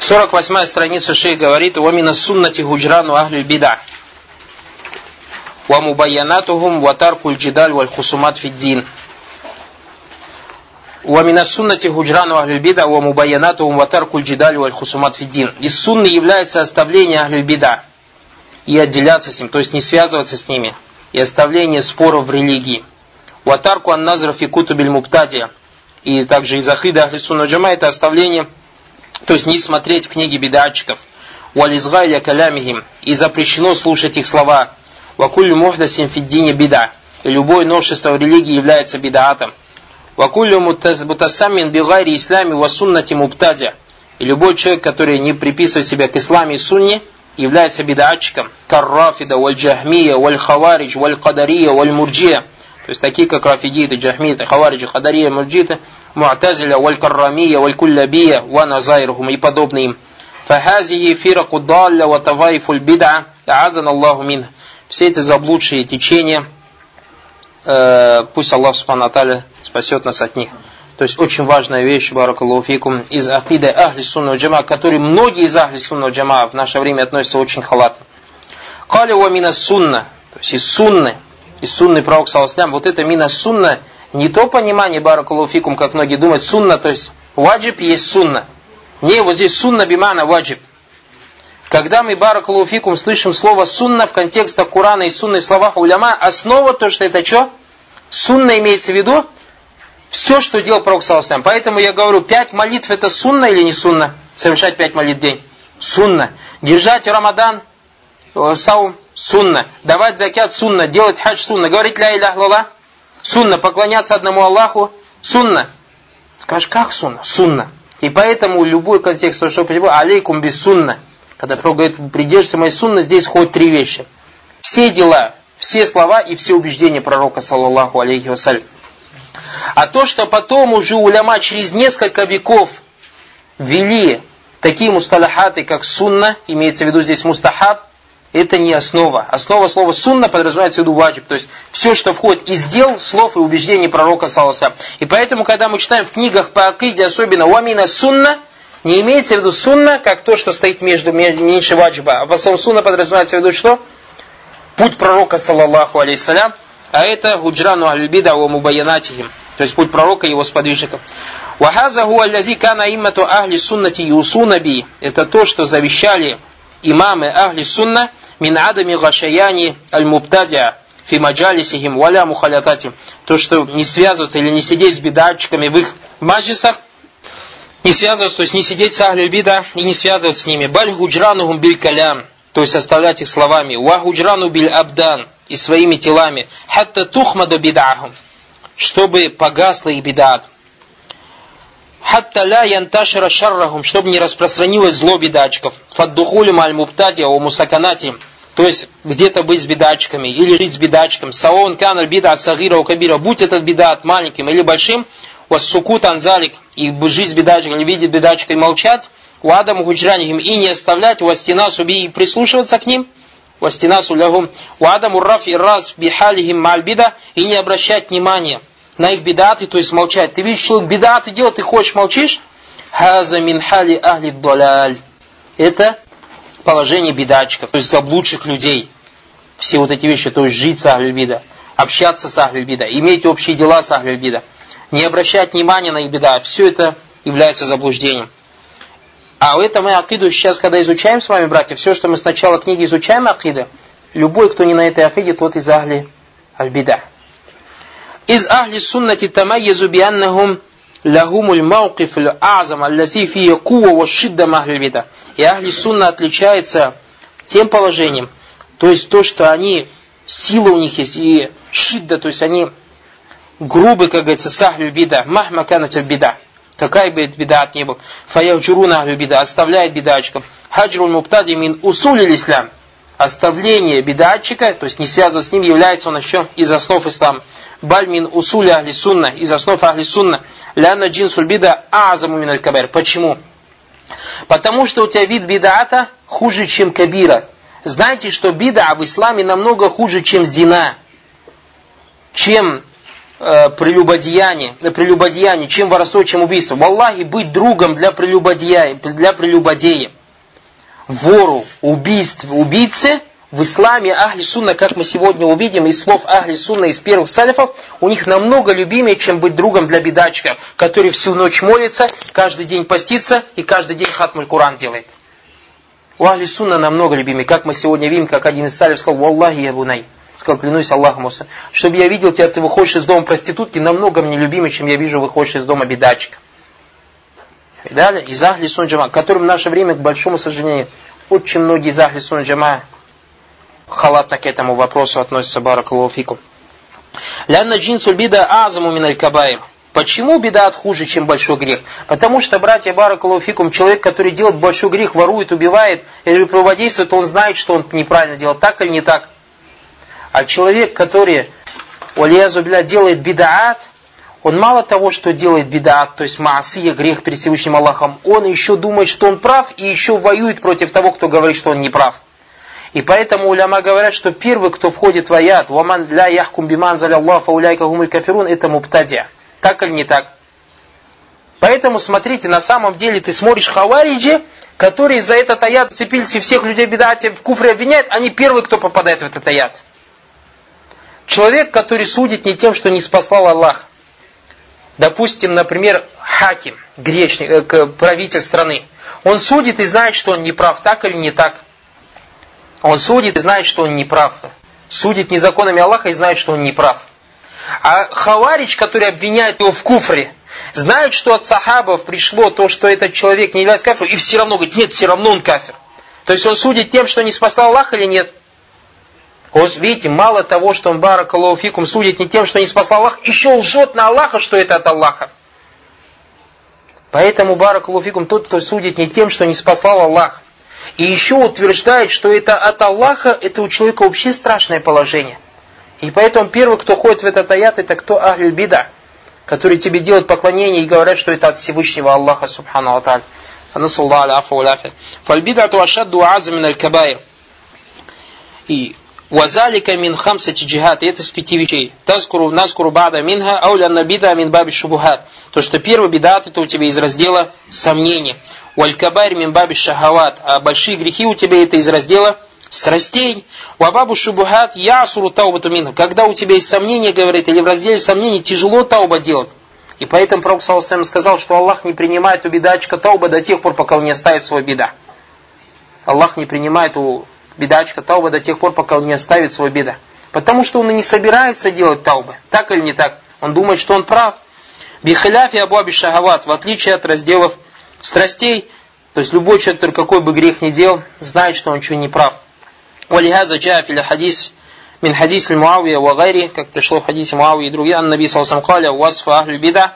48 страница шейх говорит, «Вамина суннати гуджрану ахлю бида». ومبيناتهم وترك الجدال والخصومات في الدين ومن السنة هجران أهل البدع ومبيناتهم وترك الجدال والخصومات في الدين. Из сунны является оставление ахлю бида и отделяться с ним, то есть не связываться с ними, и оставление споров в религии. Ватарку анназров и кутубиль муптадия. И также из ахида ахли сунна джама это оставление, то есть не смотреть книги бедатчиков. Вализгайля калямихим. И запрещено слушать их слова. Вакулю мухдасим фиддине бида. И любое новшество в религии является бидаатом. Вакулю мутасаммин бигайри ислами ва суннати муптадия. И любой человек, который не приписывает себя к исламе и сунне, является бидатчиком. Каррафида, валь джахмия, валь мурджия. Есть такие, как рафидиты, джахмиты, хавариджи, хадария, мурджиты, му'тазиля, валь каррамия, валь куллабия, ва назайрухум и подобные им. Фахазихи фираку далля ва тавайфуль азан Аллаху мин. Все эти заблудшие течения, э, пусть Аллах Субхану спасет нас от них. То есть очень важная вещь, баракалуфикум, из акиды ахли сунна джама, который многие из ахли сунна джама в наше время относятся очень халатно. Кали ва мина сунна, то есть из сунны, из сунны пророк саласлям, вот это мина сунна, не то понимание, баракалуфикум, как многие думают, сунна, то есть ваджиб есть сунна. Не, вот здесь сунна бимана ваджиб. Когда мы, баракалуфикум, слышим слово сунна в контексте Курана и сунны в словах уляма, основа то, что это что? Сунна имеется в виду все, что делал пророк Саласлям. Поэтому я говорю, пять молитв это сунна или не сунна? Совершать пять молитв в день. Сунна. Держать Рамадан, э, саум, сунна. Давать закят, сунна. Делать хадж, сунна. Говорить ля илях лала, сунна. Поклоняться одному Аллаху, сунна. Скажешь, как сунна? Сунна. И поэтому любой контекст, что прибыл, алейкум без сунна. Когда пророк говорит, придерживайся моей сунны, здесь ходят три вещи. Все дела, все слова и все убеждения пророка, саллаллаху алейхи вассалям. А то, что потом уже уляма через несколько веков ввели такие мусталахаты, как сунна, имеется в виду здесь мустахаб, это не основа. Основа слова сунна подразумевается в виду ваджиб. То есть все, что входит из дел, слов и убеждений пророка Саласа. И поэтому, когда мы читаем в книгах по акиде, особенно уамина сунна, не имеется в виду сунна, как то, что стоит между, меньше ваджиба. А в основном сунна подразумевается в виду что? Путь пророка, саллаллаху алейхиссалям, а это гуджрану аль-бида ва мубаянатихим. То есть путь пророка и его сподвижников. Вахаза гу аллази кана иммату ахли суннати юсуна би. Это то, что завещали имамы ахли сунна мин адами гашаяни аль-мубтадия фи маджалисихим валя мухалятати. То, что не связываться или не сидеть с бедатчиками в их маджисах, не связываться, то есть не сидеть с ахли бида и не связываться с ними. Баль гуджранухум биль калям, то есть оставлять их словами. Ва гуджрану биль абдан, и своими телами. Хатта тухмаду бидахум, чтобы погасла их бедат. Хатта ля янташира шаррахум, чтобы не распространилось зло бедачков. Фаддухулим аль муптадия о мусаканати, то есть где-то быть с бедачками или жить с бедачком. Саон каналь бида сагира у кабира, будь этот бедат маленьким или большим, сукут анзалик, и жить с бедачком или видеть бедачка и молчать, у Адаму худжранихим и не оставлять, у стена суби и прислушиваться к ним – вастинасу лягум, уадаму раф и раз бихалихим мальбида, и не обращать внимания на их бедаты, то есть молчать. Ты видишь, человек бедаты делает, ты хочешь молчишь? Хаза мин хали ахли. Это положение бедачков, то есть заблудших людей. Все вот эти вещи, то есть жить с ахлюбида, общаться с ахлюбида, иметь общие дела с ахлюбида, не обращать внимания на их беда, все это является заблуждением. А это мы акиду сейчас, когда изучаем с вами, братья, все, что мы сначала книги изучаем акиды, любой, кто не на этой акиде, тот из ахли аль-бида. Из ахли суннати тамайязу бианнахум лахумуль мауқиф аль-азам, аллази фия кува ва шидда махли бида. И ахли сунна отличается тем положением, то есть то, что они, сила у них есть, и шидда, то есть они грубы, как говорится, с бида, махма канат бида какая бы бедат ни был, фаяхджуруна бида, оставляет бедачков. Хаджрул муптади мин усулил ислам. Оставление бедатчика, то есть не связано с ним, является он еще из основ ислама. Бальмин усуля ахли сунна, из основ ахли. Ляна джинсуль бида азаму мин аль Почему? Потому что у тебя вид бидата хуже, чем кабира. Знаете, что бида в исламе намного хуже, чем зина, чем э, прелюбодеяние, э, прелюбодеяние, чем воровство, чем убийство. Валлахи, быть другом для прелюбодея, для прелюбодея, вору, убийств, убийце – в исламе Ахли Сунна, как мы сегодня увидим из слов Ахли Сунна из первых салифов, у них намного любимее, чем быть другом для бедачка, который всю ночь молится, каждый день постится и каждый день хатмуль Куран делает. У Ахли Сунна намного любимее, как мы сегодня видим, как один из салифов сказал, «Валлахи я бунай». Сказал, клянусь Аллахом, чтобы я видел тебя, ты выходишь из дома проститутки, намного мне любимее, чем я вижу, выходишь из дома бедачка. И далее, из Ахли Сунна Джама, которым в наше время, к большому сожалению, очень многие из Ахли Сунна Джама халатно к этому вопросу относится Баракалуфикум. Лянна джинсуль бида азаму миналь кабаир. Почему беда хуже, чем большой грех? Потому что, братья Баракалуфикум, человек, который делает большой грех, ворует, убивает или проводействует, он знает, что он неправильно делает, так или не так. А человек, который, Уалиязу делает бедаат, он мало того, что делает бедаат, то есть маасия, грех перед Всевышним Аллахом, он еще думает, что он прав, и еще воюет против того, кто говорит, что он не прав. И поэтому уляма говорят, что первый, кто входит в аят, «Ваман ля яхкум биман Аллах фауляйка гумуль кафирун» это муптадя. Так или не так? Поэтому смотрите, на самом деле ты смотришь хавариджи, которые за этот аят цепились и всех людей бедате в куфре обвиняют, они первые, кто попадает в этот аят. Человек, который судит не тем, что не спасал Аллах. Допустим, например, хаким, грешник, э, правитель страны. Он судит и знает, что он не прав, так или не так. Он судит и знает, что он не прав. Судит незаконами Аллаха и знает, что он не прав. А Хаварич, который обвиняет его в куфре, знает, что от сахабов пришло то, что этот человек не является кафиром, и все равно говорит, нет, все равно он кафир. То есть он судит тем, что не спасал Аллах или нет? Видите, мало того, что он баракалуфикум судит не тем, что не спасал Аллах, еще лжет на Аллаха, что это от Аллаха. Поэтому баракалуфикум тот, кто судит не тем, что не спасал Аллах, и еще утверждает, что это от Аллаха, это у человека вообще страшное положение. И поэтому первый, кто ходит в этот аят, это кто Ахль Бида, которые тебе делают поклонение и говорят, что это от Всевышнего Аллаха, Субхану Аталь. Уляфи. Фальбидату ашадду аза аль кабайр. И Вазалика мин хамсати джихад. Это с пяти вещей. Таскуру, наскуру бада минха, ауля набида мин баби шубухат. То, что первый бедат, это у тебя из раздела сомнения. Валькабайр мин баби шахават. А большие грехи у тебя это из раздела страстей. Вабабу шубухат ясуру таубату минха. Когда у тебя есть сомнения, говорит, или в разделе сомнений, тяжело тауба делать. И поэтому Пророк Саласалам сказал, что Аллах не принимает у бедачка тауба до тех пор, пока он не оставит свой беда. Аллах не принимает у бедачка тауба до тех пор, пока он не оставит свой беда. Потому что он и не собирается делать таубы. Так или не так? Он думает, что он прав. Бихаляфи Абу Аби Шахават, в отличие от разделов страстей, то есть любой человек, какой бы грех ни делал, знает, что он чего не прав. Валихаза джафиля хадис мин хадис Муавия ва гайри, как пришло в хадисе Муавии и другие, Аннаби Салсам Каля, Уасфа Ахлю Бида,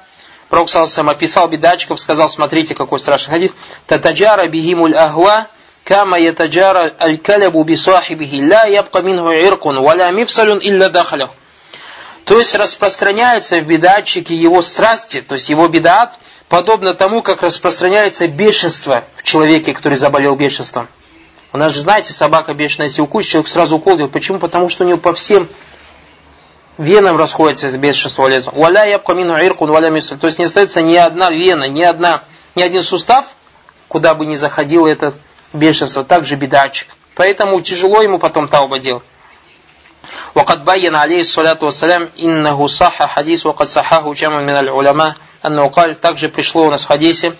Пророк Салсам описал бедачков, сказал, смотрите, какой страшный хадис, Татаджара бихимуль ахва, كما يتجارى الكلب بصاحبه لا يبقى منه عرق ولا مفصل إلا دخله то есть распространяются в бедатчике его страсти, то есть его бедат, подобно тому, как распространяется бешенство в человеке, который заболел бешенством. У нас же, знаете, собака бешеная, если укусит, человек сразу укол делает. Почему? Потому что у него по всем венам расходится бешенство лезу. Валя ябка мину иркун валя мисаль. То есть не остается ни одна вена, ни, одна, ни один сустав, куда бы ни заходил этот бешенство, также бедачик. Поэтому тяжело ему потом тауба делать. وقد بين عليه الصلاة والسلام إنه صح حديث وقد صححه جمع من العلماء أنه قال также пришло у нас в хадисе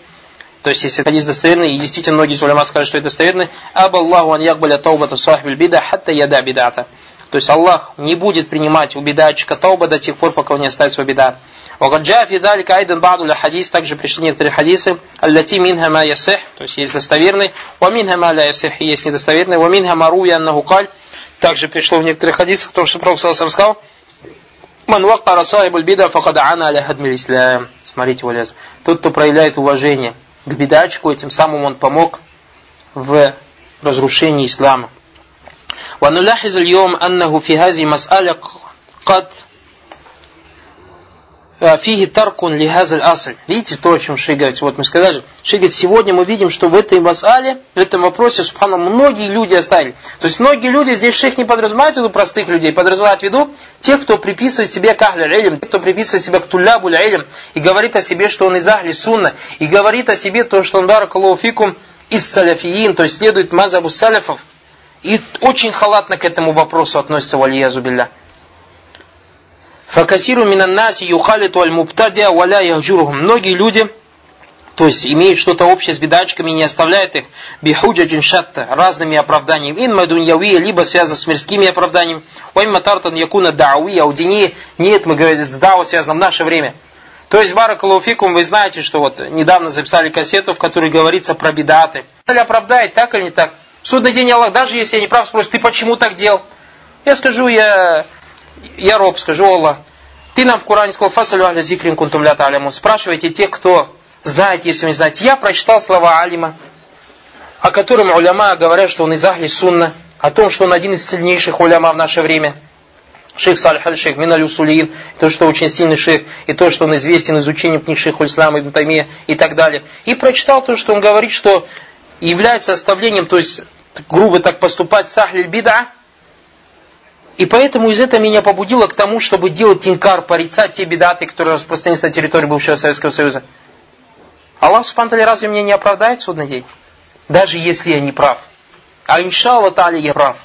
то есть если хадис достоверный, и действительно многие из улема скажут, что это достоверный, «Аба Аллаху ан якбаля таубата сахбиль бида хатта яда бидата». То есть Аллах не будет принимать у бедачика тауба до тех пор, пока он не оставит свой бедат. وقد جاء في ذلك أيضا بعض الحديث также пришли некоторые хадисы التي منها ما يصح то есть есть достоверный ومنها ما لا يصح есть недостоверный ومنها ما روي أنه قال также пришло в некоторых хадисах то что Пророк Саласам сказал Ман вакара сахибуль бида факад ана аля хадмиль ислам. Смотрите, валез. Тот, кто проявляет уважение к бедачку, этим самым он помог в разрушении ислама. ونلاحظ اليوم أنه في هذه مسألة قد Э, фиги таркун лихазаль асль. Видите то, о чем Шей говорит? Вот мы сказали, Шей говорит, сегодня мы видим, что в этой масале, в этом вопросе, субхану, многие люди оставили. То есть многие люди, здесь шейх не подразумевает в виду простых людей, подразумевает в виду тех, кто приписывает себе к ахля илм, тех, кто приписывает себя к тулябу илм, и говорит о себе, что он из ахли сунна, и говорит о себе то, что он баракаллаху фикум из саляфиин, то есть следует мазабу саляфов, и очень халатно к этому вопросу относится валиязу билля. Факасиру минаннаси юхалиту аль муптадия валя яхджурухум. Многие люди, то есть имеют что-то общее с бедачками, не оставляют их бихуджаджин шатта, разными оправданиями. Инма дуньявия, либо связано с мирскими оправданиями. Уайма тартан якуна дауи, аудини. Нет, мы говорим, с дау связано в наше время. То есть, Баракалуфикум, вы знаете, что вот недавно записали кассету, в которой говорится про бедаты. Оправдает, так или не так? В судный день Аллах, даже если я не прав, спросит, ты почему так делал? Я скажу, я я роб, скажу Аллах, ты нам в Коране сказал, фасалю аля зикрин кунтум ля аляму. Спрашивайте тех, кто знает, если не знаете. Я прочитал слова Алима, о котором уляма говорят, что он из Ахли Сунна, о том, что он один из сильнейших уляма в наше время. Шейх Салих аль-Шейх Миналь Усулиин, то, что очень сильный шейх, и то, что он известен изучением книг шейха Ислама Ибн Таймия и так далее. И прочитал то, что он говорит, что является оставлением, то есть грубо так поступать с Ахлиль Бида, и поэтому из этого меня побудило к тому, чтобы делать инкар, порицать те бедаты, которые распространились на территории бывшего Советского Союза. Аллах Субхану раз меня не оправдает судный день. Даже если я не прав. А иншалла тали я прав.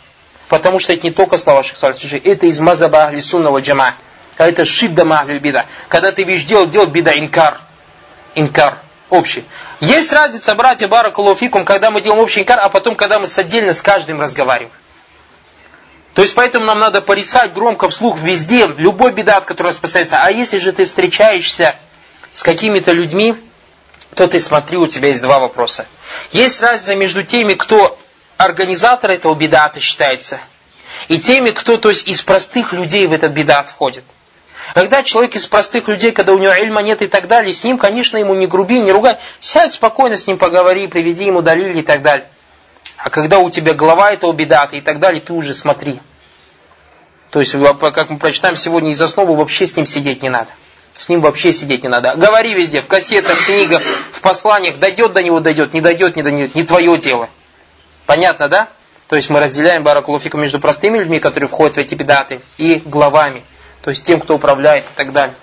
Потому что это не только слова Шахсаль это из мазаба ахли джама. А это шидда махли бида. Когда ты видишь делать, делать бида инкар. Инкар. Общий. Есть разница, братья Баракулуфикум, когда мы делаем общий инкар, а потом, когда мы с отдельно с каждым разговариваем. То есть поэтому нам надо порицать громко вслух везде, любой бедат, который распространяется. А если же ты встречаешься с какими-то людьми, то ты смотри, у тебя есть два вопроса. Есть разница между теми, кто организатор этого бедата считается, и теми, кто то есть, из простых людей в этот бедат входит. Когда человек из простых людей, когда у него ильма нет и так далее, с ним, конечно, ему не груби, не ругай. Сядь спокойно с ним поговори, приведи ему далили и так далее. А когда у тебя голова этого бедата и так далее, ты уже смотри. То есть, как мы прочитаем сегодня из основы, вообще с ним сидеть не надо. С ним вообще сидеть не надо. Говори везде, в кассетах, в книгах, в посланиях, дойдет до него, дойдет, не дойдет, не дойдет, не твое дело. Понятно, да? То есть мы разделяем баракулуфика между простыми людьми, которые входят в эти бедаты, и главами. То есть тем, кто управляет и так далее.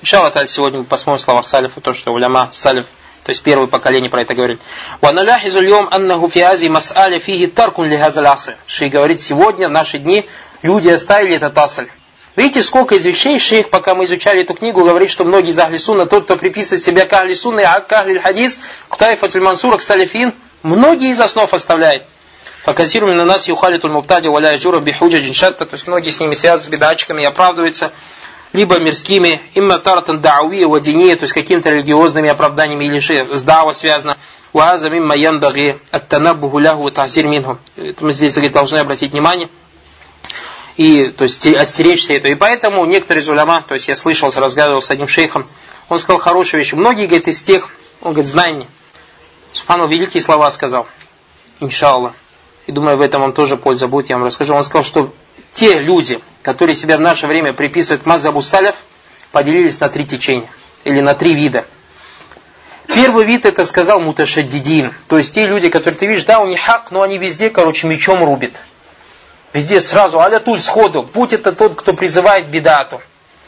Иншаллах, сегодня мы посмотрим слова Салифа, то, что уляма Салиф то есть первое поколение про это говорит. وَنَلَاحِزُ الْيَوْمْ أَنَّهُ فِي هَذِي مَسْأَلِ فِيهِ تَرْكٌ لِهَذَا الْعَصْرِ Шейх говорит, сегодня, в наши дни, люди оставили этот асль. Видите, сколько из вещей шейх, пока мы изучали эту книгу, говорит, что многие из Ахли Сунна, тот, кто приписывает себя к Ахли Сунна, а к Ахли Хадис, к Тайфатуль Мансура, к Салифин, многие из основ оставляет. Факазиру на нас юхалитуль муптади валя жура бихуджа джиншатта, то есть многие с ними связаны с бедачками и оправдываются либо мирскими, имма таратан дауи вадиния, то есть какими-то религиозными оправданиями или с дава связано. Уаза мимма янбаги аттанаббуху лягу тахсир минху. Мы здесь говорит, должны обратить внимание и то есть остеречься этого. И поэтому некоторые из то есть я слышал, разговаривал с одним шейхом, он сказал хорошие вещи. Многие, говорит, из тех, он говорит, мне. Субхану великие слова сказал. Иншаллах. И думаю, в этом вам тоже польза будет, я вам расскажу. Он сказал, что те люди, которые себя в наше время приписывают к мазабу саляф, поделились на три течения, или на три вида. Первый вид это сказал муташаддидин, то есть те люди, которые ты видишь, да, у них хак, но они везде, короче, мечом рубят. Везде сразу, алятуль сходу, будь это тот, кто призывает бедату,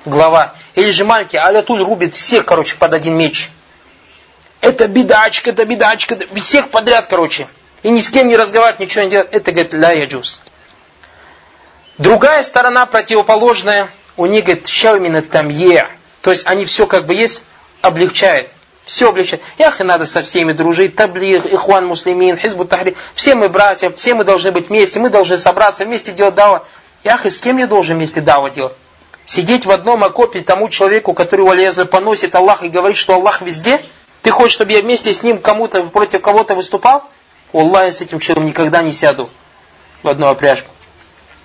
глава. Или же маленький, алятуль рубит всех, короче, под один меч. Это бедачка, это бедачка, всех подряд, короче. И ни с кем не разговаривать, ничего не делать. Это, говорит, ля яджус. Другая сторона противоположная, у них, говорит, щаумина тамье. То есть они все как бы есть, облегчают. Все облегчает. Ях, и надо со всеми дружить. Таблих, Ихван Муслимин, Хизбу Тахри. Все мы братья, все мы должны быть вместе, мы должны собраться, вместе делать дава. Ях, и с кем я должен вместе дава делать? Сидеть в одном окопе тому человеку, который валезли поносит Аллах и говорит, что Аллах везде? Ты хочешь, чтобы я вместе с ним кому-то против кого-то выступал? Аллах, я с этим человеком никогда не сяду в одну опряжку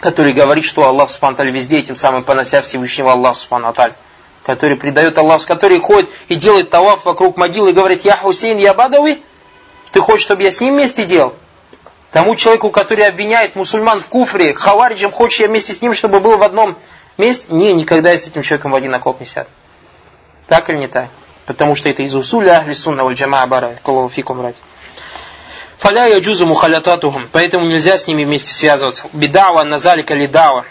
который говорит, что Аллах Субхану везде, тем самым понося Всевышнего Аллаха Субхану который предает Аллах, который ходит и делает таваф вокруг могилы и говорит, я Хусейн, я Бадави, ты хочешь, чтобы я с ним вместе делал? Тому человеку, который обвиняет мусульман в куфре, хавариджам, хочешь я вместе с ним, чтобы был в одном месть, не, никогда я с этим человеком в один окоп не сяду. Так или не так? Потому что это из усуля ахли сунна валь джамаа бара, каллаху фикум. Фаля яджузу мухалятатухум. Поэтому нельзя с ними вместе связываться. Бедава назалика лидава.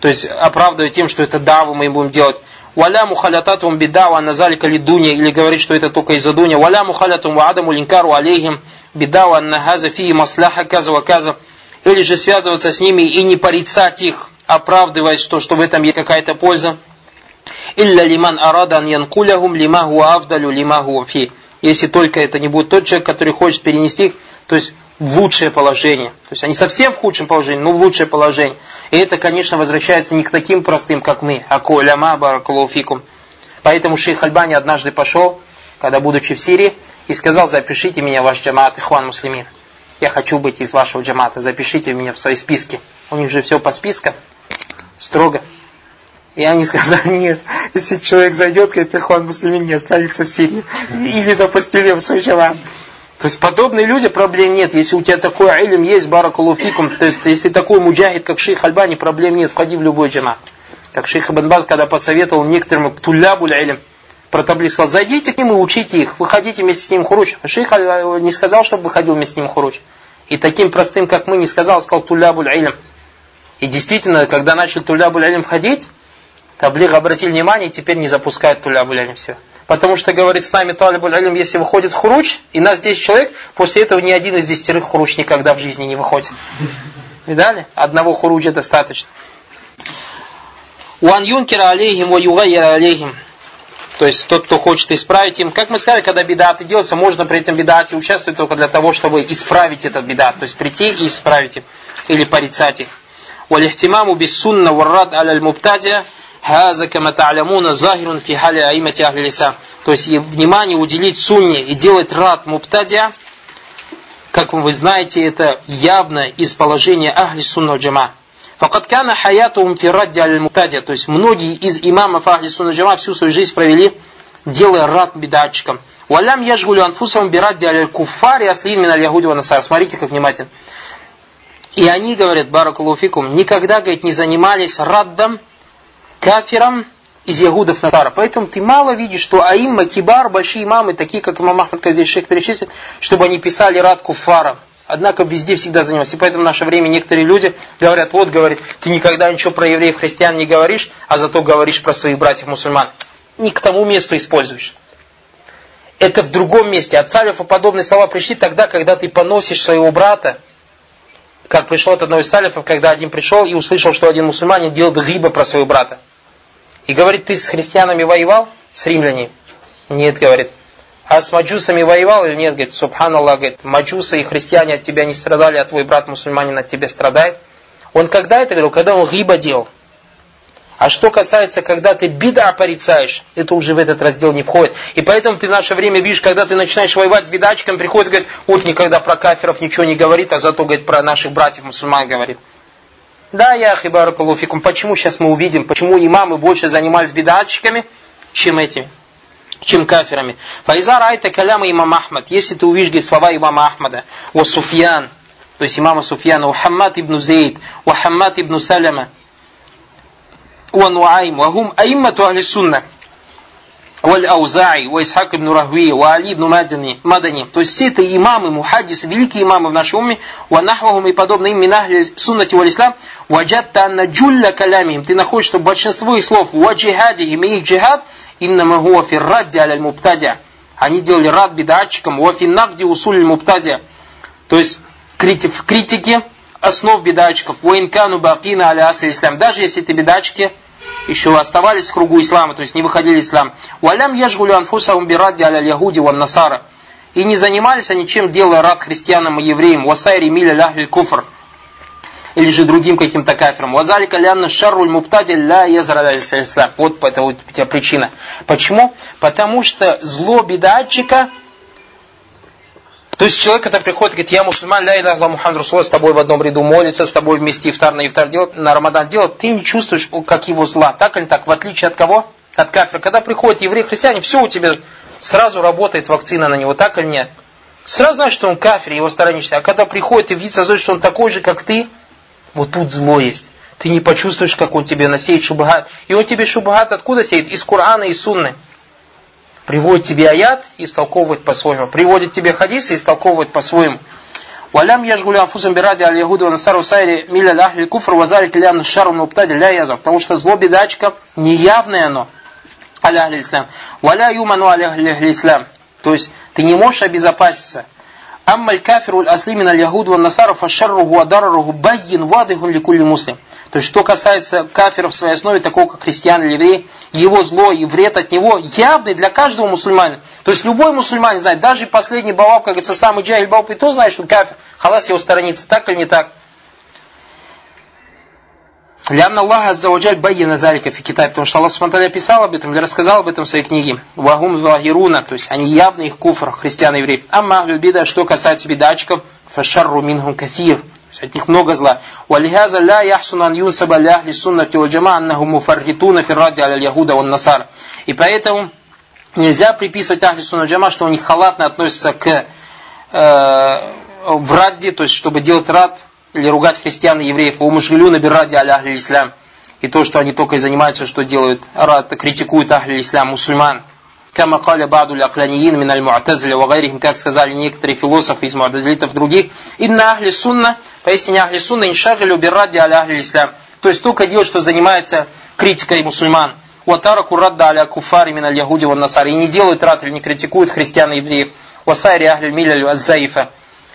То есть оправдывать тем, что это даву мы будем делать. Валя мухалятатум бедава назалика лидуня. Или говорить, что это только из-за дуня. Валя мухалятум ва адаму линкару алейхим. Бедава нахаза фи масляха каза ва. Или же связываться с ними и не порицать их, оправдываясь, что, что в этом есть какая-то польза. Илля лиман арадан янкулягум лима хуа авдалю лима хуа фи. Если только это не будет тот человек, который хочет перенести их то есть в лучшее положение. То есть они совсем в худшем положении, но в лучшее положение. И это, конечно, возвращается не к таким простым, как мы, а к уляма баракулуфикум. Поэтому шейх Альбани однажды пошел, когда будучи в Сирии, и сказал, запишите меня в ваш джамаат Ихван Муслимин. Я хочу быть из вашего джамата, запишите меня в свои списки. У них же все по спискам, строго. И они сказали, нет, если человек зайдет, говорит, Ихван Муслимин не останется в Сирии. Или запустили в свой джамат. То есть подобные люди проблем нет. Если у тебя такой илим есть, баракулуфикум, то есть если такой муджахид, как шейх Альбани, проблем нет, входи в любой джама. Как шейх Ибн Баз, когда посоветовал некоторым тулябуль илим, про таблик сказал, зайдите к ним и учите их, выходите вместе с ним хуруч. Шейх не сказал, чтобы выходил вместе с ним хуруч. И таким простым, как мы, не сказал, сказал тулябуль илим. И действительно, когда начали тулябуль илим входить, таблик обратил внимание и теперь не запускают тулябуль илим все. Потому что, говорит, с нами талибуль алим, если выходит хуруч, и нас 10 человек, после этого ни один из десятерых хуруч никогда в жизни не выходит. Видали? Одного хуруча достаточно. Уан юнкера алейхим, ва югайя алейхим. То есть тот, кто хочет исправить им. Как мы сказали, когда бедаты делаются, можно при этом бедате участвовать только для того, чтобы исправить этот бедат. То есть прийти и исправить их. Или порицать их. Валихтимаму бессунна варрад аляль мубтадия Хаза кама та'лямуна захирун фи хали аимати ахли лиса. То есть внимание уделить сунне и делать рад муптадия, как вы знаете, это явно из положения ахли сунна джама. Факат кана хаятум фи радди аль муптадия. То есть многие из имамов ахли сунна джама всю свою жизнь провели, делая рад бедатчикам. Валям яжгулю анфусам бирадди аль куфари аслин мин аль ягуди насар. Смотрите, как внимательно. И они, говорят, баракулуфикум, никогда, говорит, не занимались раддом кафирам из ягудов Натара. Поэтому ты мало видишь, что аимма, кибар, большие имамы, такие как имам Ахмад, здесь шейх перечислит, чтобы они писали рад куфарам. Однако везде всегда занимались. И поэтому в наше время некоторые люди говорят, вот, говорит, ты никогда ничего про евреев, христиан не говоришь, а зато говоришь про своих братьев мусульман. Не к тому месту используешь. Это в другом месте. От салифа подобные слова пришли тогда, когда ты поносишь своего брата, как пришел от одного из салифов, когда один пришел и услышал, что один мусульманин делает гиба про своего брата. И говорит, ты с христианами воевал? С римлянами? Нет, говорит. А с маджусами воевал или нет? Говорит, субханаллах, говорит, маджусы и христиане от тебя не страдали, а твой брат мусульманин от тебя страдает. Он когда это говорил? Когда он гиба делал. А что касается, когда ты бида порицаешь, это уже в этот раздел не входит. И поэтому ты в наше время видишь, когда ты начинаешь воевать с бедачком, приходит и говорит, вот никогда про кафиров ничего не говорит, а зато говорит про наших братьев мусульман говорит. Да, я хибаракалуфикум. Почему сейчас мы увидим, почему имамы больше занимались бедатчиками, чем этими, чем кафирами. Файза райта каляма имам Ахмад. Если ты увидишь говорит, слова имама Ахмада, о Суфьян, то есть имама Суфьяна, о Хаммад ибн Зейд, о Хаммад ибн Саляма, о Нуайм, о Гум аиммату ахли сунна. Валь-Аузаи, Исхак ибн Рахви, Али ибн Мадани, Мадани. То есть все это имамы, мухаддисы, великие имамы в нашей уме, ванахвахум и подобные им минахли суннати валь ислам, ваджатта анна джулля калямихим. Ты находишь, что большинство их слов, ваджихадихим и их джихад, иннама хуа фиррадди аляль муптадя. Они делали рад бедатчикам, вафиннахди усуль муптадя. То есть в критике основ бедатчиков, воинкану бакина аля ислам. Даже если это бедатчики, еще оставались в кругу ислама, то есть не выходили из ислама. Уалям яжгулю анфусахум бирадди аля яхуди ван насара. И не занимались они чем, делая рад христианам и евреям. Васайри миля ляхль куфр. Или же другим каким-то кафиром. Вазалика лянна шарруль муптади ля язра ислам. Вот это вот причина. Почему? Потому что зло бедатчика то есть человек, который приходит и говорит, я мусульман, ля илля Мухаммад Расул, с тобой в одном ряду молится, с тобой вместе ифтар на ифтар делать, на Рамадан делать, ты не чувствуешь, как его зла. Так или так? В отличие от кого? От кафира. Когда приходят евреи, христиане, все у тебя сразу работает вакцина на него, так или нет? Сразу знаешь, что он кафир, его сторонишься. А когда приходит и видит, что он такой же, как ты, вот тут зло есть. ты не почувствуешь, как он тебе насеет шубхат. И он тебе шубхат откуда сеет? Из Корана и Сунны. Приводит тебе аят и истолковывает по-своему. Приводит тебе хадисы и истолковывает по-своему. Валям яжгули анфусам биради аль ягуду насару сайри миля ахли куфр вазалик лян шару муптади ля язак. Потому что зло бедачка неявное оно. Аля ахли ислам. Валя юману аля ахли ислам. То есть ты не можешь обезопаситься. Аммаль кафиру асли мин аль ягуду ван насару фашарруху адараруху байин вадихун ликулли муслим. То есть, что касается кафира в своей основе, такого как христиан или евреи, его зло и вред от него явный для каждого мусульманина. То есть любой мусульманин знает, даже последний баваб, как говорится, самый джахиль баваб, и то знает, что кафир, халас его сторонится, так или не так. Лянна Аллаха Аззаваджаль Байяна Залика в Китае, потому что Аллах Субтитры писал об этом или рассказал об этом в своей книге. Вагум Захируна, то есть они явно их куфр, христиан и евреи. Амма бида, что касается бедачков, фашарру минхум кафир, от них много зла. Яхсун ан юнсаба ля ахли суннати валь джама аннаху муфарритуна фирради аля яхуда ван насар. И поэтому нельзя приписывать ахли сунна джама, что у них халатно относятся к э, в радде, то есть чтобы делать рад или ругать христиан и евреев, у мушгилю набиради аля ахли ислам. И то, что они только и занимаются, что делают, рад, критикуют ахли ислам, мусульман. Кама каля баду лякланиин мин аль-му'тазля ва как сказали некоторые философы из му'тазлитов других, инна ахли сунна, поистине ахли сунна иншагилю биррадди аля ахли ислам. То есть только делают, что занимается критикой мусульман. Ватараку радда аля куфари мин аль-яхуди ва насари. И не делают рад или не критикуют христиан и евреев. Васайри ахли милялю аззаифа.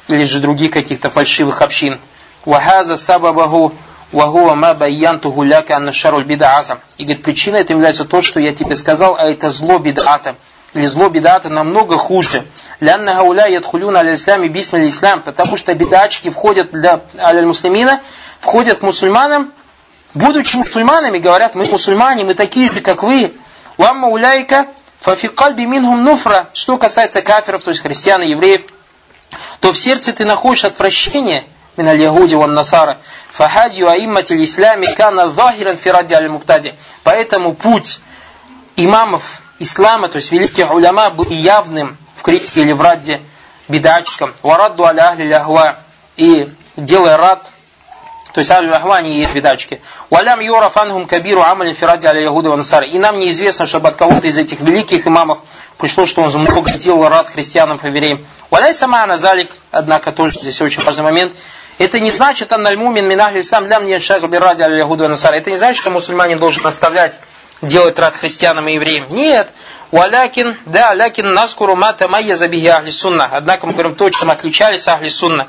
Или же других каких-то фальшивых общин. Вахаза сабабаху вахуа ма байянтуху ляка анна шаруль бид'азам. И говорит, причиной это является то, что я тебе сказал, а это зло бид'ата. Или зло бид'ата намного хуже. Лянна гауля ядхулюна аля исламе бисмиль ислам. Потому что бидачки входят для аля муслимина, входят к мусульманам, будучи мусульманами, говорят, мы мусульмане, мы такие же, как вы. Вамма уляйка фафикальби минхум нуфра. Что касается кафиров, то есть христиан и евреев, то в сердце ты находишь отвращение – من اليهود والنصارى فهدي أئمة الإسلام كان ظاهرا في رد على المبتدع поэтому путь имамов ислама, то есть великих уляма, был явным в критике или в радде бедачкам. Варадду аля ахли ляхва. И делая рад, то есть аль ахва они есть бедачки. Валям юра фанхум кабиру амалин фиради аля яхуда вансар. И нам неизвестно, чтобы от кого-то из этих великих имамов пришло, что он много делал рад христианам и евреям. Валяй сама назалик, однако тоже здесь очень важный момент, это не значит, анналь мумин минахли ислам для мне шаг ради аль яхуду насар. Это не значит, что мусульманин должен оставлять делать рад христианам и евреям. Нет. Валякин, да, лякин наскуру мата майя забихи ахли сунна. Однако мы говорим то, чем отличались ахли сунна.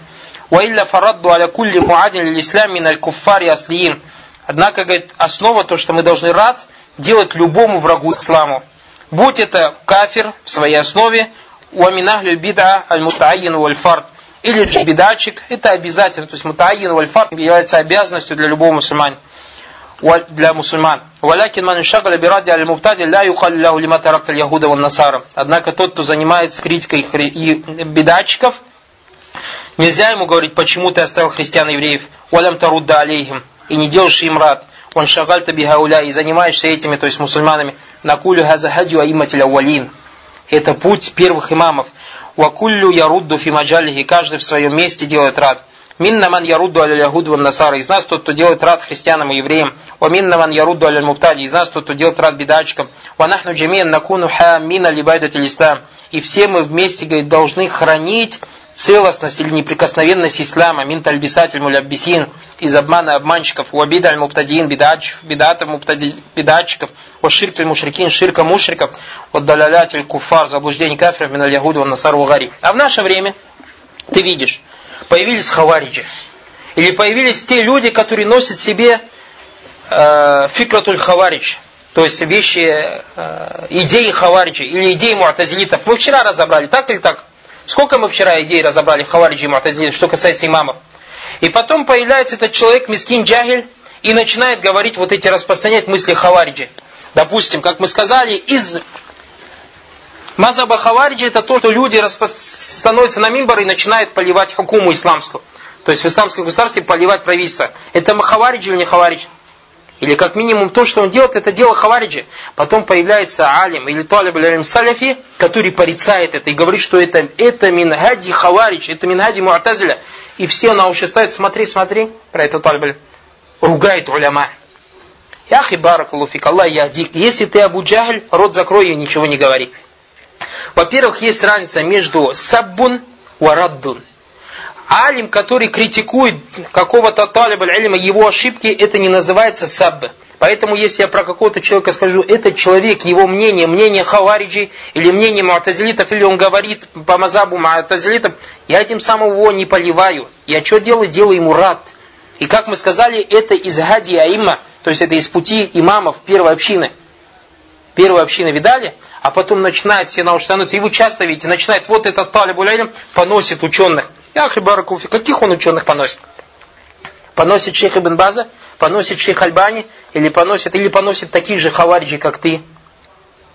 Ваилля фарадду аля кулли муадин ислам мин куффари аслиин. Однако, говорит, основа то, что мы должны рад делать любому врагу исламу. Будь это кафир в своей основе, уаминахлю бида аль мутаин валь фард – или бедачик, это обязательно, то есть мутаин вальфар является обязанностью для любого мусульмана для мусульман. Валякин ман шагала биради аль муптади ля юхалю ляху лима таракта яхуда насара. Однако тот, кто занимается критикой бедачиков, нельзя ему говорить, почему ты оставил христиан и евреев. Валям тарудда алейхим. И не делаешь им рад. Он шагальта бихауля и занимаешься этими, то есть мусульманами. Накулю хаза хадю аиматиля валин. Это путь первых имамов. Вакуллю ярудду фи маджалихи, каждый в своем месте делает рад. Минна ман ярудду аля ягуду насара, из нас тот, кто делает рад христианам и евреям. Ва минна ман ярудду аля муптади, из нас тот, кто делает рад бедачкам. Ва нахну джамиан накуну ха мина либайдат ислам. И все мы вместе, говорит, должны хранить целостность или неприкосновенность ислама, мин тальбисатель муляббисин, из обмана обманщиков, уабида аль муптадиин, бедатов бедатчиков, вот ширк мушрикин, ширка мушриков, вот далялятель куфар, заблуждение кафиров, миналь ягуду, насар вагари. А в наше время, ты видишь, появились хавариджи. Или появились те люди, которые носят себе э, фикратуль хаваридж, то есть вещи, э, идеи хавариджи или идеи муатазилитов. Мы вчера разобрали, так или так? Сколько мы вчера идей разобрали хавариджи и муатазилитов, что касается имамов? И потом появляется этот человек, мискин джагель, и начинает говорить вот эти, распространять мысли хавариджи. Допустим, как мы сказали, из Мазаба Хавариджи это то, что люди становятся на мимбар и начинают поливать хакуму исламскую. То есть в исламском государстве поливать правительство. Это Хавариджи или не Хавариджи? Или как минимум то, что он делает, это дело Хавариджи. Потом появляется алим или талиб алим саляфи, который порицает это и говорит, что это, это мингади Хаваридж, это мингади Муатазиля. И все на уши ставят, смотри, смотри, про это талиб ругает уляма. Яхи баракулуфик, Аллах яхдик. Если ты Абу Джахль, рот закрой и ничего не говори. Во-первых, есть разница между саббун и раддун. Алим, который критикует какого-то талиба илма, его ошибки, это не называется сабб. Поэтому, если я про какого-то человека скажу, этот человек, его мнение, мнение хавариджи, или мнение муатазилитов, или он говорит по мазабу муатазилитов, я этим самым его не поливаю. Я что делаю? Делаю ему рад. И как мы сказали, это из хади аимма, то есть это из пути имамов первой общины. Первой общины видали? А потом начинает все науши становятся, и вы часто видите, начинает вот этот талиб поносит ученых. Яхи Баракулфи, каких он ученых поносит? Поносит шейх Ибн База, поносит шейх Альбани, или поносит, или поносит такие же хавариджи, как ты.